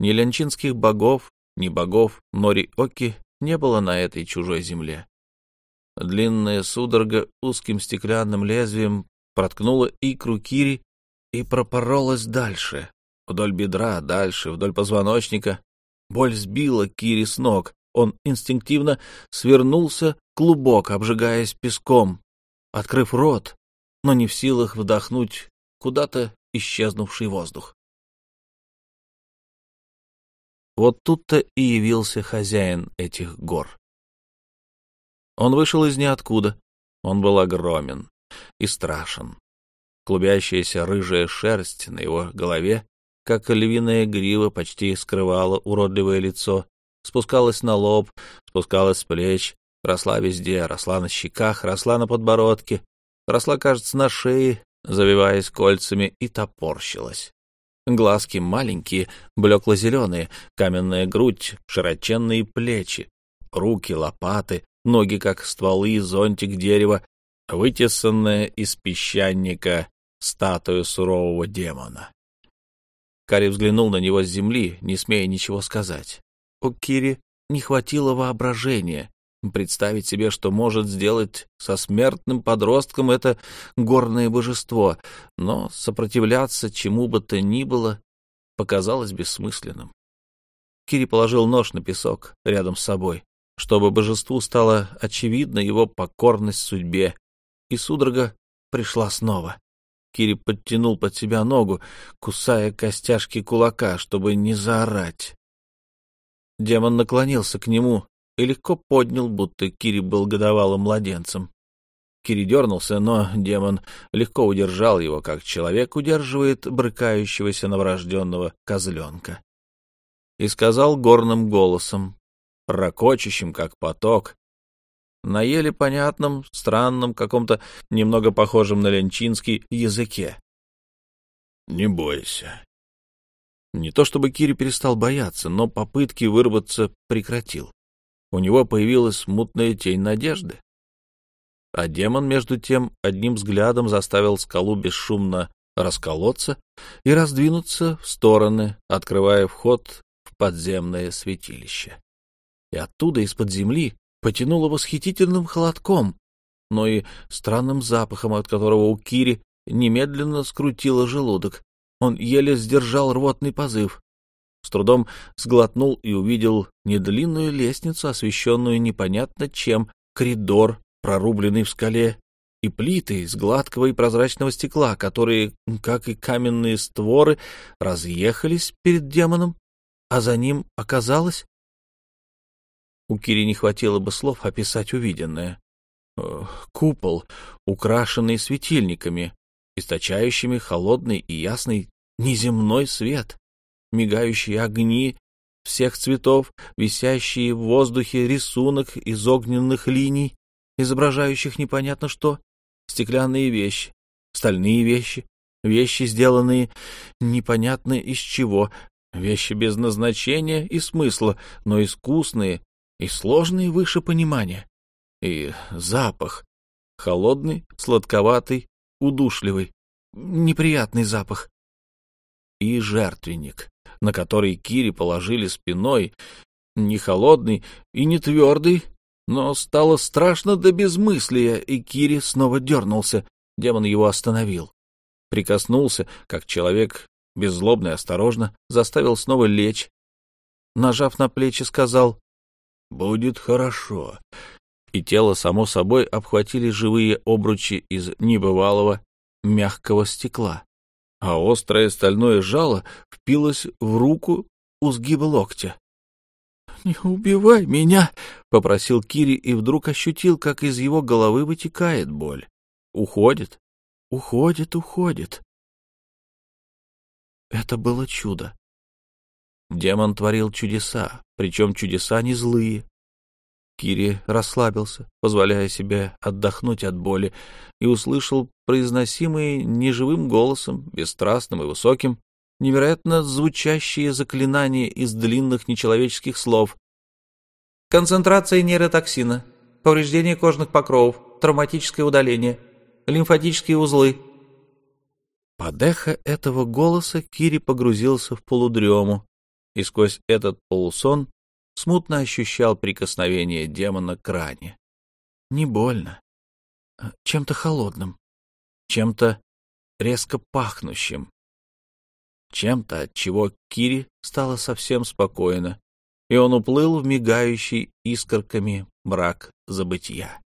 Ни ленчинских богов, ни богов Нори-Оки не было на этой чужой земле. Длинная судорога узким стеклянным лезвием проткнула икру Кири и пропоролась дальше, вдоль бедра, дальше, вдоль позвоночника. Боль сбила Кири с ног. Он инстинктивно свернулся клубок, обжигаясь песком, открыв рот, но не в силах вдохнуть куда-то исчезнувший воздух. Вот тут-то и явился хозяин этих гор. Он вышел из ниоткуда. Он был огромен и страшен. Клубящаяся рыжая шерсть на его голове, как львиная грива, почти скрывала уродливое лицо, спускалась на лоб, спускалась с плеч, росла везде, росла на щеках, росла на подбородке, росла, кажется, на шее, завиваясь кольцами, и топорщилась. Глазки маленькие, блекло-зеленые, каменная грудь, широченные плечи, руки, лопаты, ноги как стволы, зонтик дерева, вытесанная из песчаника статую сурового демона. Кари взглянул на него с земли, не смея ничего сказать. У Кири не хватило воображения представить себе, что может сделать со смертным подростком это горное божество, но сопротивляться чему бы то ни было показалось бессмысленным. Кири положил нож на песок рядом с собой чтобы божеству стало очевидна его покорность судьбе, и судорога пришла снова. Кири подтянул под себя ногу, кусая костяшки кулака, чтобы не заорать. Демон наклонился к нему и легко поднял, будто Кири был годовалым младенцем. Кири дернулся, но демон легко удержал его, как человек удерживает брыкающегося новорожденного козленка. И сказал горным голосом, ракочущим, как поток, на еле понятном, странном, каком-то немного похожем на ленчинский языке. — Не бойся. Не то чтобы Кири перестал бояться, но попытки вырваться прекратил. У него появилась смутная тень надежды. А демон, между тем, одним взглядом заставил скалу бесшумно расколоться и раздвинуться в стороны, открывая вход в подземное святилище. И оттуда, из-под земли, потянуло восхитительным холодком, но и странным запахом, от которого у Кири немедленно скрутило желудок. Он еле сдержал рвотный позыв. С трудом сглотнул и увидел недлинную лестницу, освещенную непонятно чем, коридор, прорубленный в скале, и плиты из гладкого и прозрачного стекла, которые, как и каменные створы, разъехались перед демоном, а за ним оказалось у Кири не хватило бы слов описать увиденное. Купол, украшенный светильниками, источающими холодный и ясный неземной свет, мигающие огни всех цветов, висящие в воздухе рисунок из огненных линий, изображающих непонятно что, стеклянные вещи, стальные вещи, вещи, сделанные непонятно из чего, вещи без назначения и смысла, но искусные и сложный выше понимания. И запах. Холодный, сладковатый, удушливый, неприятный запах. И жертвенник, на который Кири положили спиной, не холодный и не твердый, но стало страшно до безмыслия, и Кири снова дернулся. Демон его остановил. Прикоснулся, как человек, беззлобно и осторожно, заставил снова лечь. Нажав на плечи, сказал Будет хорошо. И тело, само собой, обхватили живые обручи из небывалого мягкого стекла, а острое стальное жало впилось в руку у сгиба локтя. — Не убивай меня! — попросил Кири и вдруг ощутил, как из его головы вытекает боль. Уходит, уходит, уходит. Это было чудо. Демон творил чудеса, причем чудеса не злые. Кири расслабился, позволяя себе отдохнуть от боли, и услышал произносимые неживым голосом, бесстрастным и высоким, невероятно звучащие заклинания из длинных нечеловеческих слов. Концентрация нейротоксина, повреждение кожных покровов, травматическое удаление, лимфатические узлы. Под эхо этого голоса Кири погрузился в полудрему, и сквозь этот полусон смутно ощущал прикосновение демона к ране. Не больно, а чем-то холодным, чем-то резко пахнущим, чем-то, от чего Кири стало совсем спокойно, и он уплыл в мигающий искорками мрак забытия.